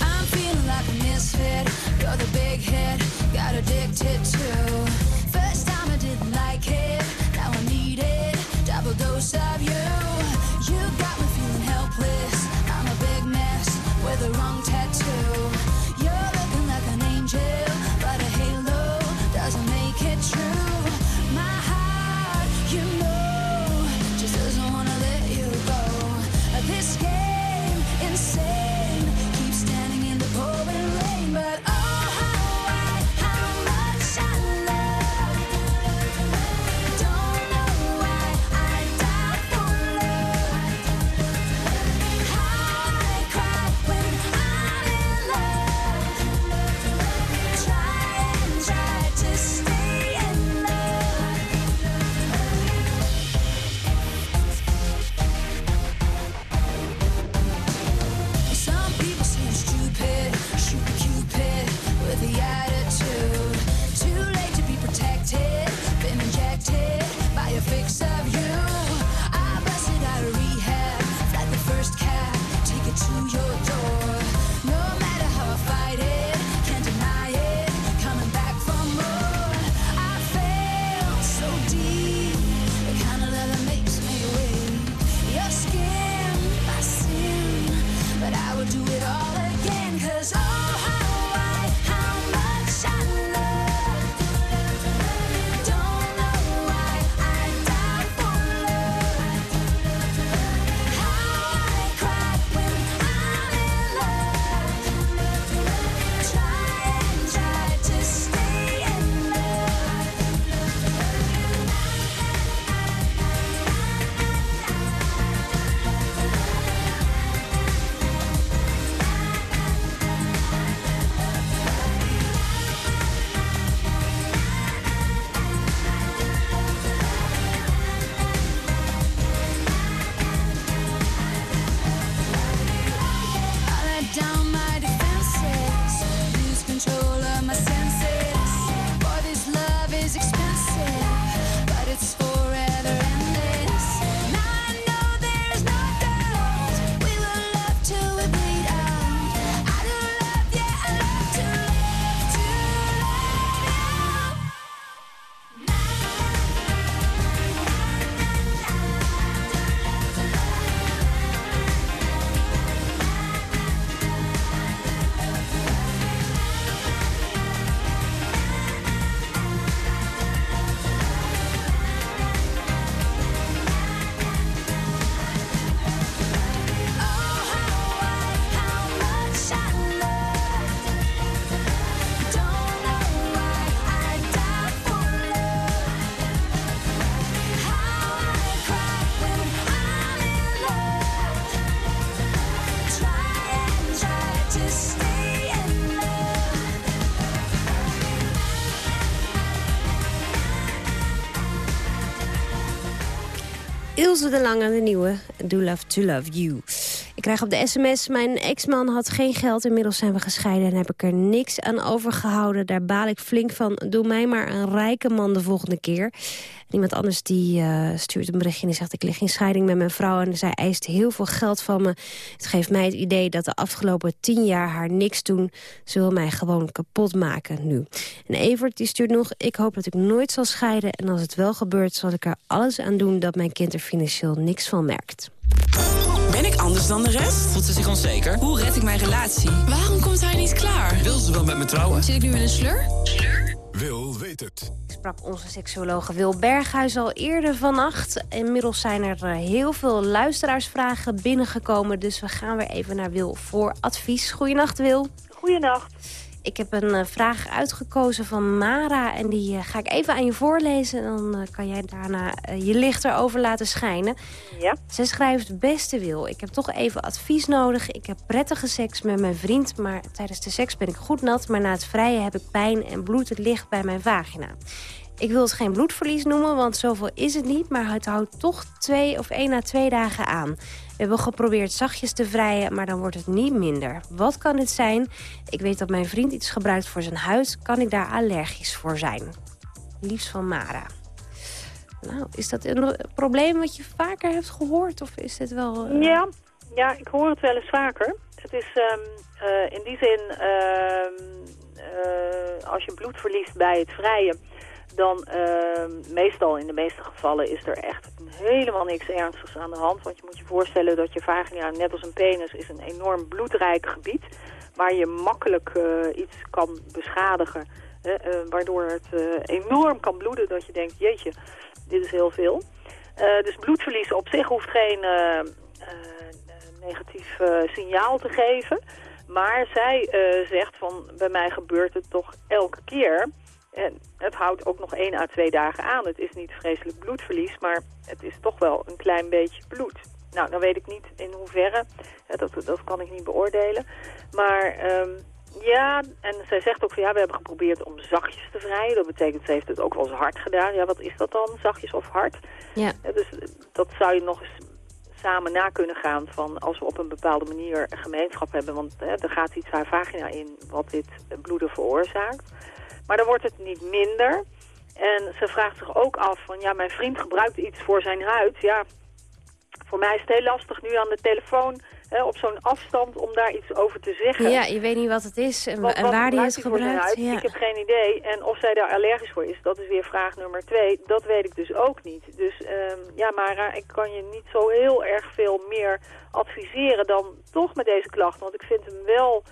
I'm feeling like a misfit. You're the big got. First time I didn't like it, now I need it. Double dose of. You Ilse de Lange, de nieuwe Do Love To Love You. Ik krijg op de sms, mijn ex-man had geen geld. Inmiddels zijn we gescheiden en heb ik er niks aan overgehouden. Daar baal ik flink van. Doe mij maar een rijke man de volgende keer. Iemand anders die eh, stuurt een berichtje en die zegt... ik lig in scheiding met mijn vrouw en zij eist heel veel geld van me. Het geeft mij het idee dat de afgelopen tien jaar haar niks doen. Ze wil mij gewoon kapot maken nu. En Evert die stuurt nog... ik hoop dat ik nooit zal scheiden en als het wel gebeurt... zal ik er alles aan doen dat mijn kind er financieel niks van merkt. Anders dan de rest? Voelt ze zich onzeker? Hoe red ik mijn relatie? Waarom komt hij niet klaar? Wil ze wel met me trouwen? Zit ik nu in een slur? Wil weet het. Ik sprak onze seksuologe Wil Berghuis al eerder vannacht. Inmiddels zijn er eh, heel veel luisteraarsvragen binnengekomen... dus we gaan weer even naar Wil voor advies. Goedenacht, Wil. Goedenacht. Ik heb een eh, vraag uitgekozen van Mara en die eh, ga ik even aan je voorlezen. En dan eh, kan jij daarna je licht erover laten schijnen. Ja. Ze schrijft, beste Wil, ik heb toch even advies nodig. Ik heb prettige seks met mijn vriend, maar tijdens de seks ben ik goed nat. Maar na het vrijen heb ik pijn en bloed het licht bij mijn vagina. Ik wil het geen bloedverlies noemen, want zoveel is het niet. Maar het houdt toch twee of één à twee dagen aan. We hebben geprobeerd zachtjes te vrijen, maar dan wordt het niet minder. Wat kan dit zijn? Ik weet dat mijn vriend iets gebruikt voor zijn huid. Kan ik daar allergisch voor zijn? Liefst van Mara. Nou, is dat een probleem wat je vaker hebt gehoord? Of is dit wel... eh, Ja, ja, ik hoor het wel eens vaker. Het is ehm, eh, in die zin, ehm, eh, als je bloed verliest bij het vrijen, dan ehm, meestal, in de meeste gevallen, is er echt helemaal niks ernstigs aan de hand. Want je moet je voorstellen dat je vagina, net als een penis, is een enorm bloedrijk gebied. Waar je makkelijk eh, iets kan beschadigen. eh, waardoor het eh, enorm kan bloeden dat je denkt, jeetje, dit is heel veel. Dus bloedverlies op zich hoeft geen eh, eh, negatief signaal te geven. Maar zij zegt van, bij mij gebeurt het toch elke keer. En het houdt ook nog één à twee dagen aan. Het is niet vreselijk bloedverlies, maar het is toch wel een klein beetje bloed. Nou, dan weet ik niet in hoeverre. dat, dat kan ik niet beoordelen. Maar ehm, ja, en zij zegt ook van ja, we hebben geprobeerd om zachtjes te vrijen. Dat betekent, ze heeft het ook wel eens hard gedaan. Ja, wat is dat dan, zachtjes of hard? Ja. Ja, dus dat zou je nog eens samen na kunnen gaan van als we op een bepaalde manier een gemeenschap hebben. Want hè, er gaat iets haar vagina in wat dit bloeden veroorzaakt. Maar dan wordt het niet minder. En ze vraagt zich ook af van ja, mijn vriend gebruikt iets voor zijn huid. Ja, voor mij is het heel lastig nu aan de telefoon hè, op zo'n afstand om daar iets over te zeggen. Ja, je weet niet wat het is en, Wat- en wat waar die het gebruikt? Ja. Ik heb geen idee. En of zij daar allergisch voor is, dat is weer vraag nummer twee. Dat weet ik dus ook niet. Dus ehm, ja, Mara, ik kan je niet zo heel erg veel meer adviseren dan toch met deze klachten. Want ik vind hem wel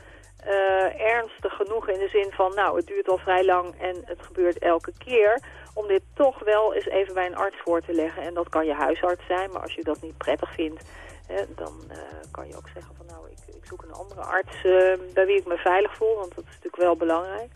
eh, ernstig genoeg in de zin van, nou, het duurt al vrij lang en het gebeurt elke keer. Om dit toch wel eens even bij een arts voor te leggen. En dat kan je huisarts zijn, maar als je dat niet prettig vindt, hè, dan eh, kan je ook zeggen van, nou, ik, ik zoek een andere arts eh, bij wie ik me veilig voel. Want dat is natuurlijk wel belangrijk.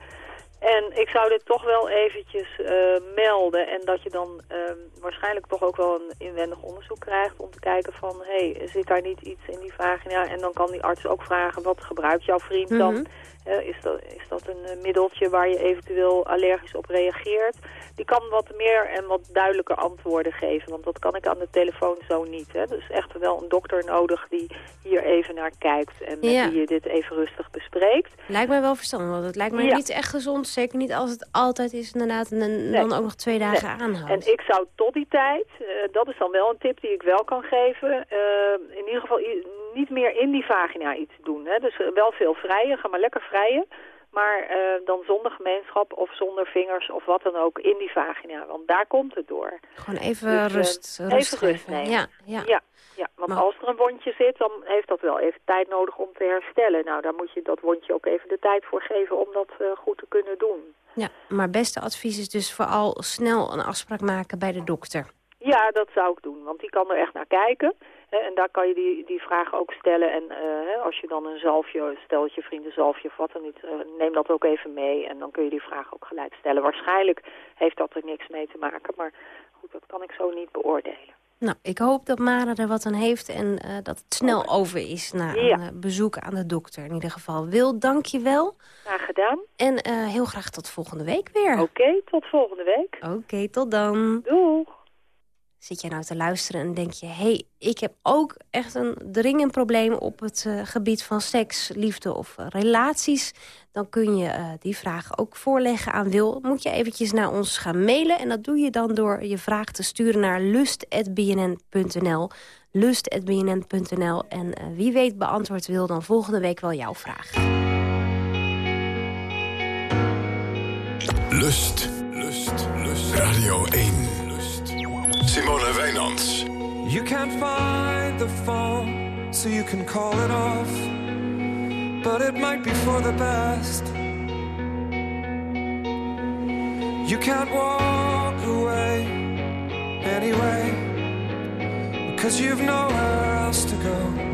En ik zou dit toch wel eventjes eh, melden. En dat je dan ehm, waarschijnlijk toch ook wel een inwendig onderzoek krijgt om te kijken van... hé, hey, zit daar niet iets in die vagina? En dan kan die arts ook vragen, wat gebruikt jouw vriend dan? Mhm. Is, dat, is dat een eh, middeltje waar je eventueel allergisch op reageert? Die kan wat meer en wat duidelijker antwoorden geven. Want dat kan ik aan de telefoon zo niet. Hè? Dus echt wel een dokter nodig die hier even naar kijkt. En met Ja. wie je dit even rustig bespreekt. Lijkt mij wel verstandig, want het lijkt mij Ja. niet echt gezond. Zeker niet als het altijd is inderdaad en dan ook nog twee dagen Nee. aanhoudt. En ik zou tot die tijd, eh, dat is dan wel een tip die ik wel kan geven, eh, in ieder geval niet meer in die vagina iets doen. Hè? Dus wel veel vrijen, ga maar lekker vrijen. Maar eh, dan zonder gemeenschap of zonder vingers of wat dan ook in die vagina. Want daar komt het door. Gewoon even Dus, eh, rust, even rust rust nemen. Ja, ja. ja, ja, want Maar- als er een wondje zit, dan heeft dat wel even tijd nodig om te herstellen. Nou, daar moet je dat wondje ook even de tijd voor geven om dat eh, goed te kunnen doen. ja. Maar beste advies is dus vooral snel een afspraak maken bij de dokter. Ja, dat zou ik doen, want die kan er echt naar kijken. Hè, en daar kan je die, die vraag ook stellen. En eh, als je dan een zalfje, stel dat je vriend een zalfje of wat dan niet, eh, neem dat ook even mee. En dan kun je die vraag ook gelijk stellen. Waarschijnlijk heeft dat er niks mee te maken, maar goed, dat kan ik zo niet beoordelen. Nou, ik hoop dat Mara er wat aan heeft en eh, dat het snel over is na Ja. een eh, bezoek aan de dokter. In ieder geval, Wil, dank je wel. Graag gedaan. En eh, heel graag tot volgende week weer. Oké, tot volgende week. Oké, tot dan. Doeg. Zit jij nou te luisteren en denk je... hé, hey, ik heb ook echt een dringend probleem op het eh, gebied van seks, liefde of eh, relaties... dan kun je eh, die vraag ook voorleggen aan Wil. Moet je eventjes naar ons gaan mailen. En dat doe je dan door je vraag te sturen naar lust.bnn.nl. Lust.bnn.nl. En wie weet beantwoordt Wil dan volgende week wel jouw vraag. Lust. Lust. Lust. Radio 1. Simone Wijnands. You can't find the phone, so you can call it off. But it might be for the best. You can't walk away anyway, because you've nowhere else to go.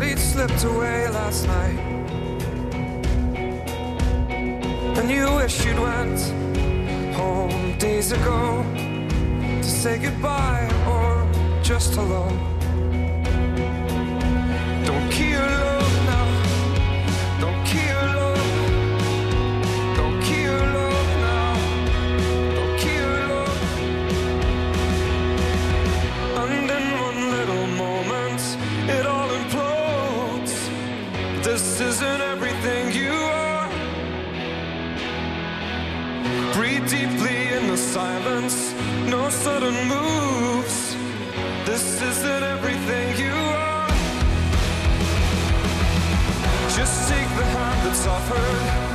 That he'd slipped away last night? And you wish you'd went home days ago to say goodbye or just hello. Sudden moves. This isn't everything you are. Just take the hand that's offered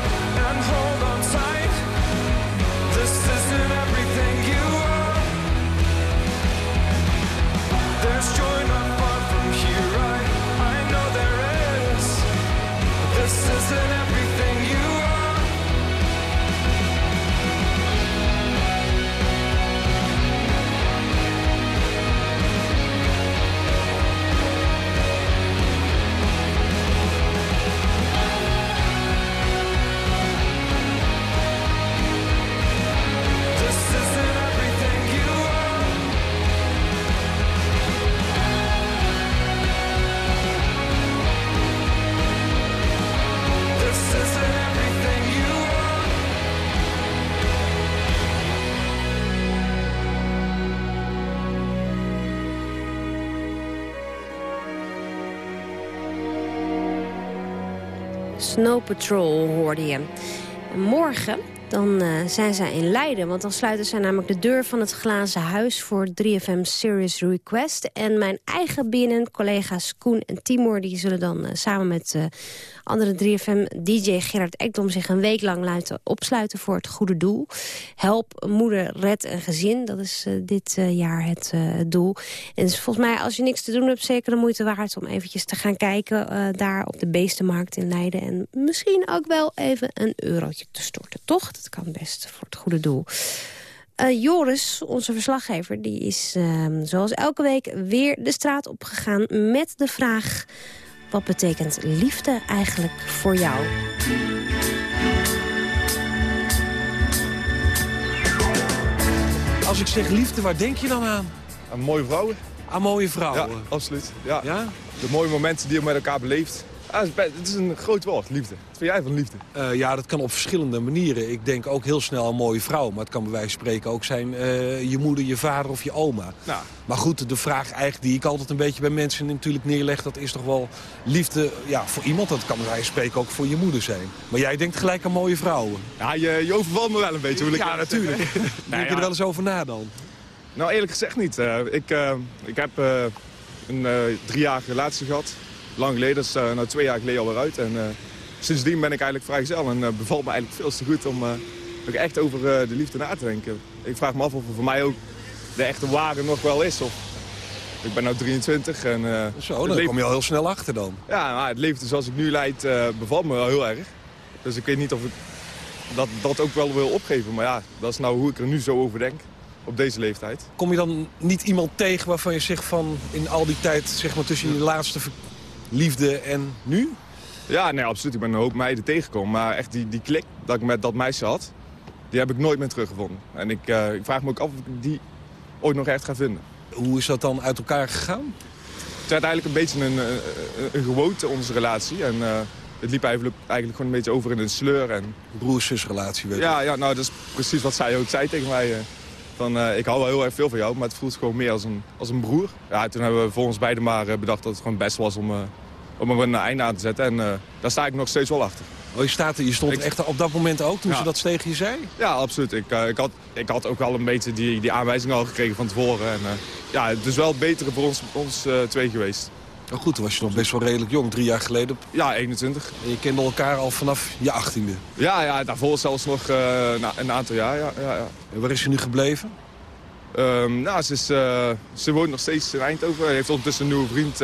Snow Patrol hoorde je. En morgen dan eh, zijn zij in Leiden. Want dan sluiten zij namelijk de deur van het glazen huis... voor 3FM Serious Request. En mijn eigen BNN-collega's Koen en Timor... die zullen dan eh, samen met eh, andere 3FM-dj Gerard Ekdom... zich een week lang laten opsluiten voor het goede doel. Help, moeder, red een gezin. Dat is dit jaar het doel. En volgens mij, als je niks te doen hebt... zeker de moeite waard om eventjes te gaan kijken... daar op de Beestenmarkt in Leiden. En misschien ook wel even een eurotje te storten, toch? Dat kan best voor het goede doel. Eh, Joris, onze verslaggever, die is ehm, zoals elke week weer de straat opgegaan met de vraag... Wat betekent liefde eigenlijk voor jou? Als ik zeg liefde, waar denk je dan aan? Aan mooie vrouwen. Aan mooie vrouwen? Ja, absoluut. Ja. Ja? De mooie momenten die je met elkaar beleeft. Ja, het, is, be- het is een groot woord, liefde. Wat vind jij van liefde? Eh, ja, dat kan op verschillende manieren. Ik denk ook heel snel aan mooie vrouw. Maar het kan bij wijze van spreken ook zijn eh, je moeder, je vader of je oma. Nou. Maar goed, de vraag eigenlijk die ik altijd een beetje bij mensen natuurlijk neerleg... dat is toch wel liefde ja, voor iemand. Dat kan bij wijze van spreken ook voor je moeder zijn. Maar jij denkt gelijk aan mooie vrouwen. Ja, je, je overvalt me wel een beetje. Wil ik Ja, natuurlijk. (laughs) Denk je er wel eens over na dan? Nou, eerlijk gezegd niet. Eh, ik, ik heb een driejarige relatie gehad. Lang geleden, dat is eh nou twee jaar geleden alweer uit. En eh, sindsdien ben ik eigenlijk vrijgezel en eh, bevalt me eigenlijk veel te goed om ook echt over de liefde na te denken. Ik vraag me af of er voor mij ook de echte ware nog wel is. Of... Ik ben nu 23 en... Zo, het dan kom je al heel snel achter dan. Ja, maar het leven zoals ik nu leid bevalt me wel heel erg. Dus ik weet niet of ik dat, dat ook wel wil opgeven. Maar ja, dat is nou hoe ik er nu zo over denk. Op deze leeftijd. Kom je dan niet iemand tegen waarvan je zegt van... in al die tijd zeg maar, tussen je laatste liefde en nu? Ja, nee, absoluut. Ik ben een hoop meiden tegengekomen. Maar echt die, die klik dat ik met dat meisje had, die heb ik nooit meer teruggevonden. En ik, eh, ik vraag me ook af of ik die ooit nog echt ga vinden. Hoe is dat dan uit elkaar gegaan? Het werd eigenlijk een beetje een, een, een gewoonte, onze relatie. En eh, het liep eigenlijk, eigenlijk gewoon een beetje over in een sleur. En... Broers-zusrelatie, weet Ja, ja, nou, dat is precies wat zij ook zei tegen mij. eh, Van, eh, ik hou wel heel erg veel van jou, maar het voelt gewoon meer als een, als een broer. Ja, toen hebben we voor ons beiden maar eh, bedacht dat het gewoon best was om, eh, om er een einde aan te zetten. En eh, daar sta ik nog steeds wel achter. Oh, je, staat, je stond echt op dat moment ook toen Ja. ze dat tegen je zei? Ja, absoluut. Ik, eh, ik, had, ik had ook al een beetje die, die aanwijzing al gekregen van tevoren. En, eh, ja, het is wel het betere voor ons, ons twee geweest. Nou goed, toen was je nog best wel redelijk jong, drie jaar geleden. Ja, 21. En je kende elkaar al vanaf je achttiende. Ja, ja daarvoor zelfs nog na, een aantal jaar. Ja, ja, ja. En waar is je nu gebleven? Ehm, nou, ze, is, ze woont nog steeds in Eindhoven. Heeft ondertussen een nieuwe vriend.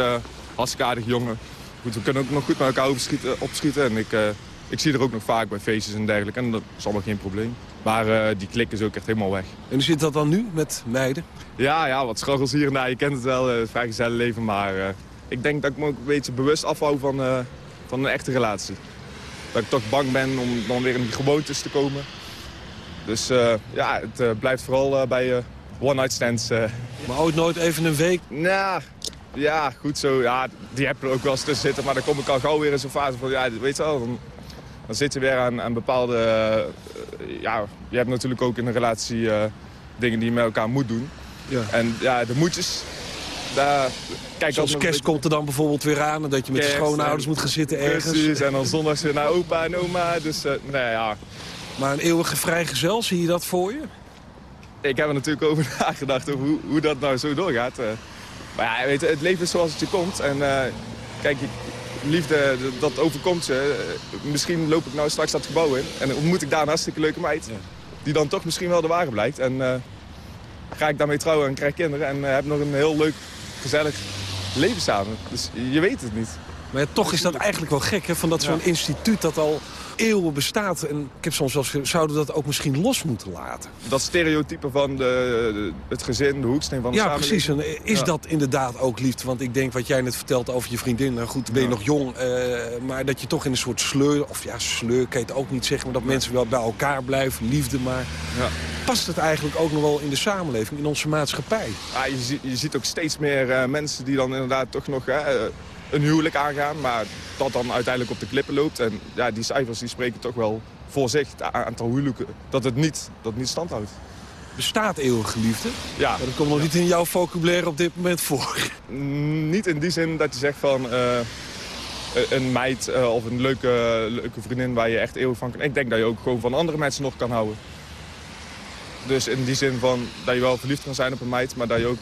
hartstikke aardig jongen. Goed, we kunnen ook nog goed met elkaar opschieten. opschieten. En ik, eh, ik zie er ook nog vaak bij feestjes en dergelijke. En dat is allemaal geen probleem. Maar eh, die klik is ook echt helemaal weg. En hoe zit dat dan nu met meiden? Ja, ja, wat struggles hier en daar. Je kent het wel, eh, het vrijgezellen leven. Maar ik denk dat ik me ook een beetje bewust afhou van, van een echte relatie. Dat ik toch bang ben om dan weer in die gewoontes te komen. Dus ja, het blijft vooral bij one-night stands. Maar ooit nooit even een week? Nou, ja, goed zo. Ja, die heb er ook wel eens tussen zitten. Maar dan kom ik al gauw weer in zo'n fase van, ja, weet je wel... Dan, dan zit je weer aan, aan bepaalde... eh, ja, je hebt natuurlijk ook in een relatie eh, dingen die je met elkaar moet doen. Ja. En ja, de moedjes, daar... Kijk Zoals kerst komt er dan bijvoorbeeld weer aan... en dat je met de Kerst schoonouders en- moet gaan zitten ergens. Precies, en dan zondags weer naar opa en oma. Dus, eh nee, ja. Maar een eeuwige vrijgezel, zie je dat voor je? Ik heb er natuurlijk over (laughs) nagedacht over hoe, hoe dat nou zo doorgaat. Maar ja, weet het leven is zoals het je komt. En eh, kijk, liefde, dat overkomt je. Eh, Misschien loop ik nou straks dat gebouw in. En ontmoet ik daar een hartstikke leuke meid. Die dan toch misschien wel de ware blijkt. En eh, ga ik daarmee trouwen en krijg kinderen. En heb nog een heel leuk, gezellig leven samen. Dus je weet het niet. Maar ja, toch is dat eigenlijk wel gek, hè? Van dat zo'n instituut dat al eeuwen bestaat. En ik heb soms ge- zouden we dat ook misschien los moeten laten? Dat stereotype van de, het gezin, de hoeksteen van de Ja, samenleving. precies. En is Ja. dat inderdaad ook liefde? Want ik denk wat jij net vertelt over je vriendin. Nou goed, ben je Ja. nog jong. eh, maar dat je toch in een soort sleur... Of ja, sleur kan je het ook niet zeggen. Maar dat mensen wel bij elkaar blijven. Liefde maar. Ja. Past het eigenlijk ook nog wel in de samenleving, in onze maatschappij? Ja, je, ziet, je ziet ook steeds meer eh, mensen die dan inderdaad toch nog eh, een huwelijk aangaan. Maar dat dan uiteindelijk op de klippen loopt. En ja, die cijfers die spreken toch wel voor zich. Het aantal huwelijken, dat het niet, dat het niet stand houdt. Bestaat eeuwige liefde? Ja. Maar dat komt nog niet in jouw vocabulaire op dit moment voor. Niet in die zin dat je zegt van... eh, een meid eh, of een leuke, leuke vriendin waar je echt eeuwig van kan... Ik denk dat je ook gewoon van andere mensen nog kan houden. Dus in die zin van dat je wel verliefd kan zijn op een meid... maar dat je ook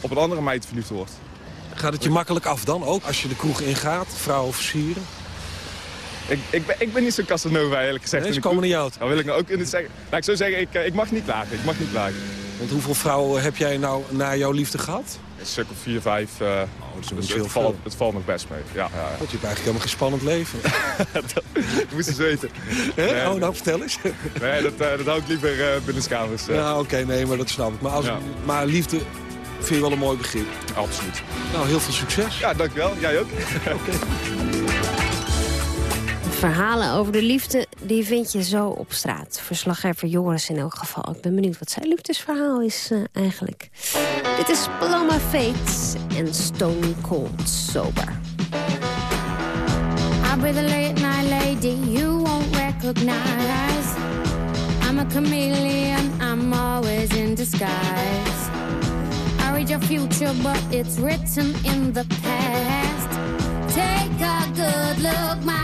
op een andere meid verliefd wordt. Gaat het je makkelijk af dan ook, als je de kroeg ingaat, vrouwen versieren? Ik, ik, ben, ik ben niet zo'n Casanova, eerlijk gezegd. Nee, ze in de komen niet uit. Dat wil ik nou ook niet zeggen. Laat ik zo zeggen, ik, eh, ik mag niet klagen. Ik mag niet klagen. Want hoeveel vrouwen heb jij nou na jouw liefde gehad? Een stuk of vier, vijf. eh, dus niet heel het, valt, het valt nog best mee. Ja, ja, ja. God, je hebt eigenlijk helemaal geen spannend leven. (laughs) Ik moest eens weten. Hè? Nee, oh, nou, vertel eens. Nee, dat, eh, dat hou ik liever uh, binnen kamers. Ja, oké, nee, maar dat snap ik. Maar, als, Ja. maar liefde vind je wel een mooi begrip. Absoluut. Nou, heel veel succes. Ja, dankjewel. Jij ook. (laughs) Verhalen over de liefde, die vind je zo op straat. Verslaggever Joris in elk geval. Ik ben benieuwd wat zijn liefdesverhaal is eh, eigenlijk. Dit is Paloma Fates en Stone Cold Sober. I'll be the late night lady you won't recognize. I'm a chameleon, I'm always in disguise. Your future, but it's written in the past. Take a good look, might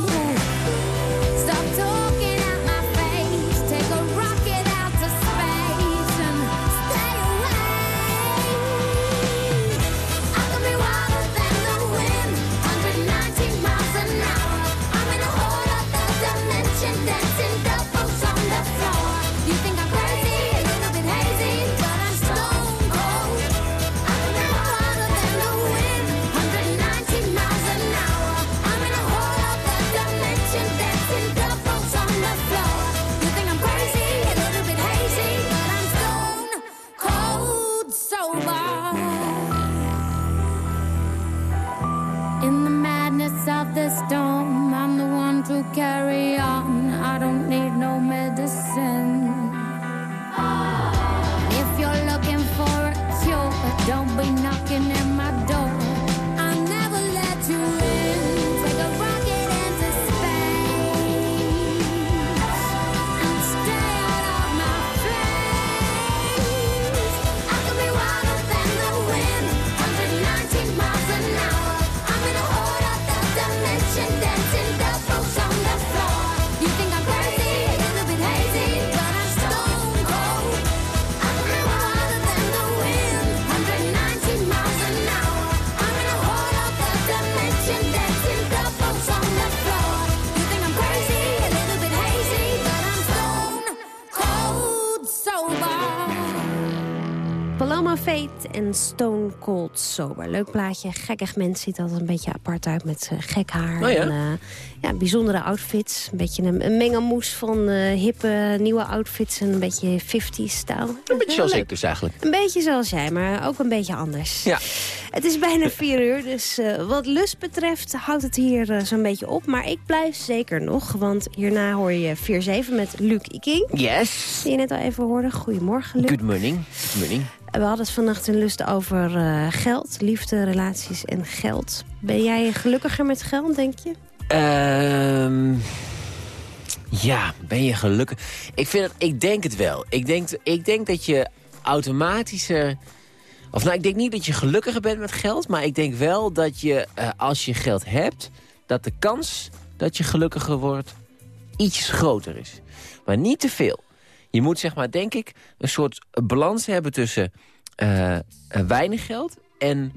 Stone Cold Sober. Leuk plaatje. Gekkig mens ziet altijd een beetje apart uit met eh, gek haar. Oh ja? En, eh, ja, bijzondere outfits. Een beetje een, een mengelmoes van eh, hippe nieuwe outfits en een beetje 50s-stijl. Een beetje zoals ik dus eigenlijk. Een beetje zoals jij, maar ook een beetje anders. Ja. Het is bijna vier uur, dus wat lust betreft houdt het hier zo'n beetje op. Maar ik blijf zeker nog, want hierna hoor je 4-7 met Luc Iking. Yes. Die je net al even hoorde. Goedemorgen, Luc. Good morning. Good morning. We hadden het vannacht in lust over eh, geld, liefde, relaties en geld. Ben jij gelukkiger met geld, denk je? Ehm ja, ben je gelukkig? Ik, vind ik denk het wel. Ik denk, ik denk dat je automatischer... Of nou, ik denk niet dat je gelukkiger bent met geld... maar ik denk wel dat je, eh, als je geld hebt... dat de kans dat je gelukkiger wordt iets groter is. Maar niet te veel. Je moet, zeg maar, denk ik, een soort balans hebben tussen eh, eh, weinig geld en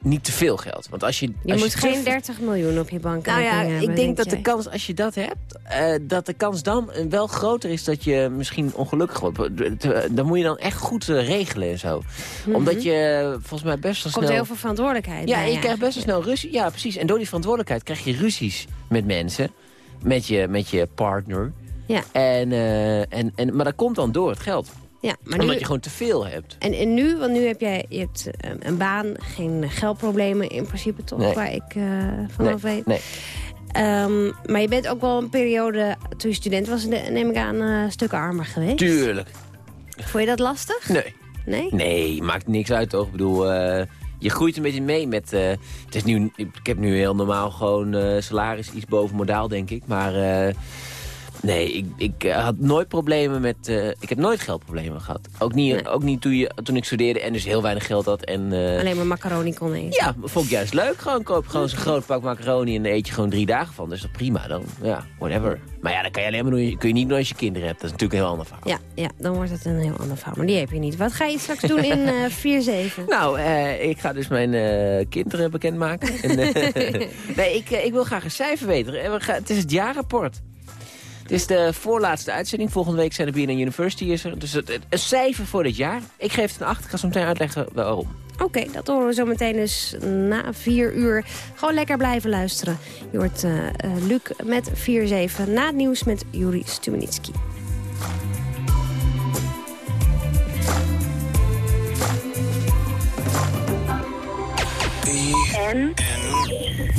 niet te veel geld. Want als je, Je als moet te geen veel- 30 miljoen op je bank nou ja, hebben, ik denk dat de kans, als je dat hebt... eh, dat de kans dan wel groter is dat je misschien ongelukkig wordt. Dan moet je dan echt goed regelen en zo. Mhm. Omdat je volgens mij best wel komt snel... heel veel verantwoordelijkheid Ja, en je krijgt best wel snel ruzie. Ja, precies. En door die verantwoordelijkheid krijg je ruzies met mensen. Met je, met je partner. Ja. En, eh, en, en, maar dat komt dan door het geld. Ja, maar Omdat nu- je gewoon te veel hebt. En, en nu, want nu heb jij je hebt, eh, een baan, geen geldproblemen in principe toch, Nee. waar ik eh, vanaf nee, weet. nee. Ehm, maar je bent ook wel een periode, toen je student was, ne- neem ik aan, eh stukken armer geweest. Tuurlijk. Vond je dat lastig? Nee. Nee? Nee, maakt niks uit toch? Ik bedoel, je groeit een beetje mee met... het is nu, ik heb nu heel normaal gewoon salaris iets boven modaal, denk ik. Maar Nee, ik, ik eh, had nooit problemen met... eh, ik heb nooit geldproblemen gehad. Ook niet, ook niet toen, je, toen ik studeerde en dus heel weinig geld had. En, eh, Alleen maar macaroni kon eten. Ja, vond ik juist leuk. Gewoon koop gewoon zo'n groot pak macaroni en dan eet je gewoon drie dagen van. Dus dat prima dan. Ja, whatever. Maar ja, dat kan je alleen maar doen. Kun je niet doen als je kinderen hebt. Dat is natuurlijk een heel ander verhaal. Ja, ja, dan wordt het een heel ander verhaal. Maar die heb je niet. Wat ga je straks doen in eh (laughs) 4-7? Nou, ik ga dus mijn kinderen bekendmaken. En, (laughs) (laughs) nee, ik, ik wil graag een cijfer weten. En we gaan- Het is het jaarrapport. Het is de voorlaatste uitzending. Volgende week zijn de BNN University is er. Dus het, een cijfer voor dit jaar. Ik geef het een 8. Ik ga zo meteen uitleggen waarom. Oké, dat horen we zo meteen dus na 4 uur. Gewoon lekker blijven luisteren. Je hoort eh, eh, Luc met 4-7 na het nieuws met Juri Stumenitski. En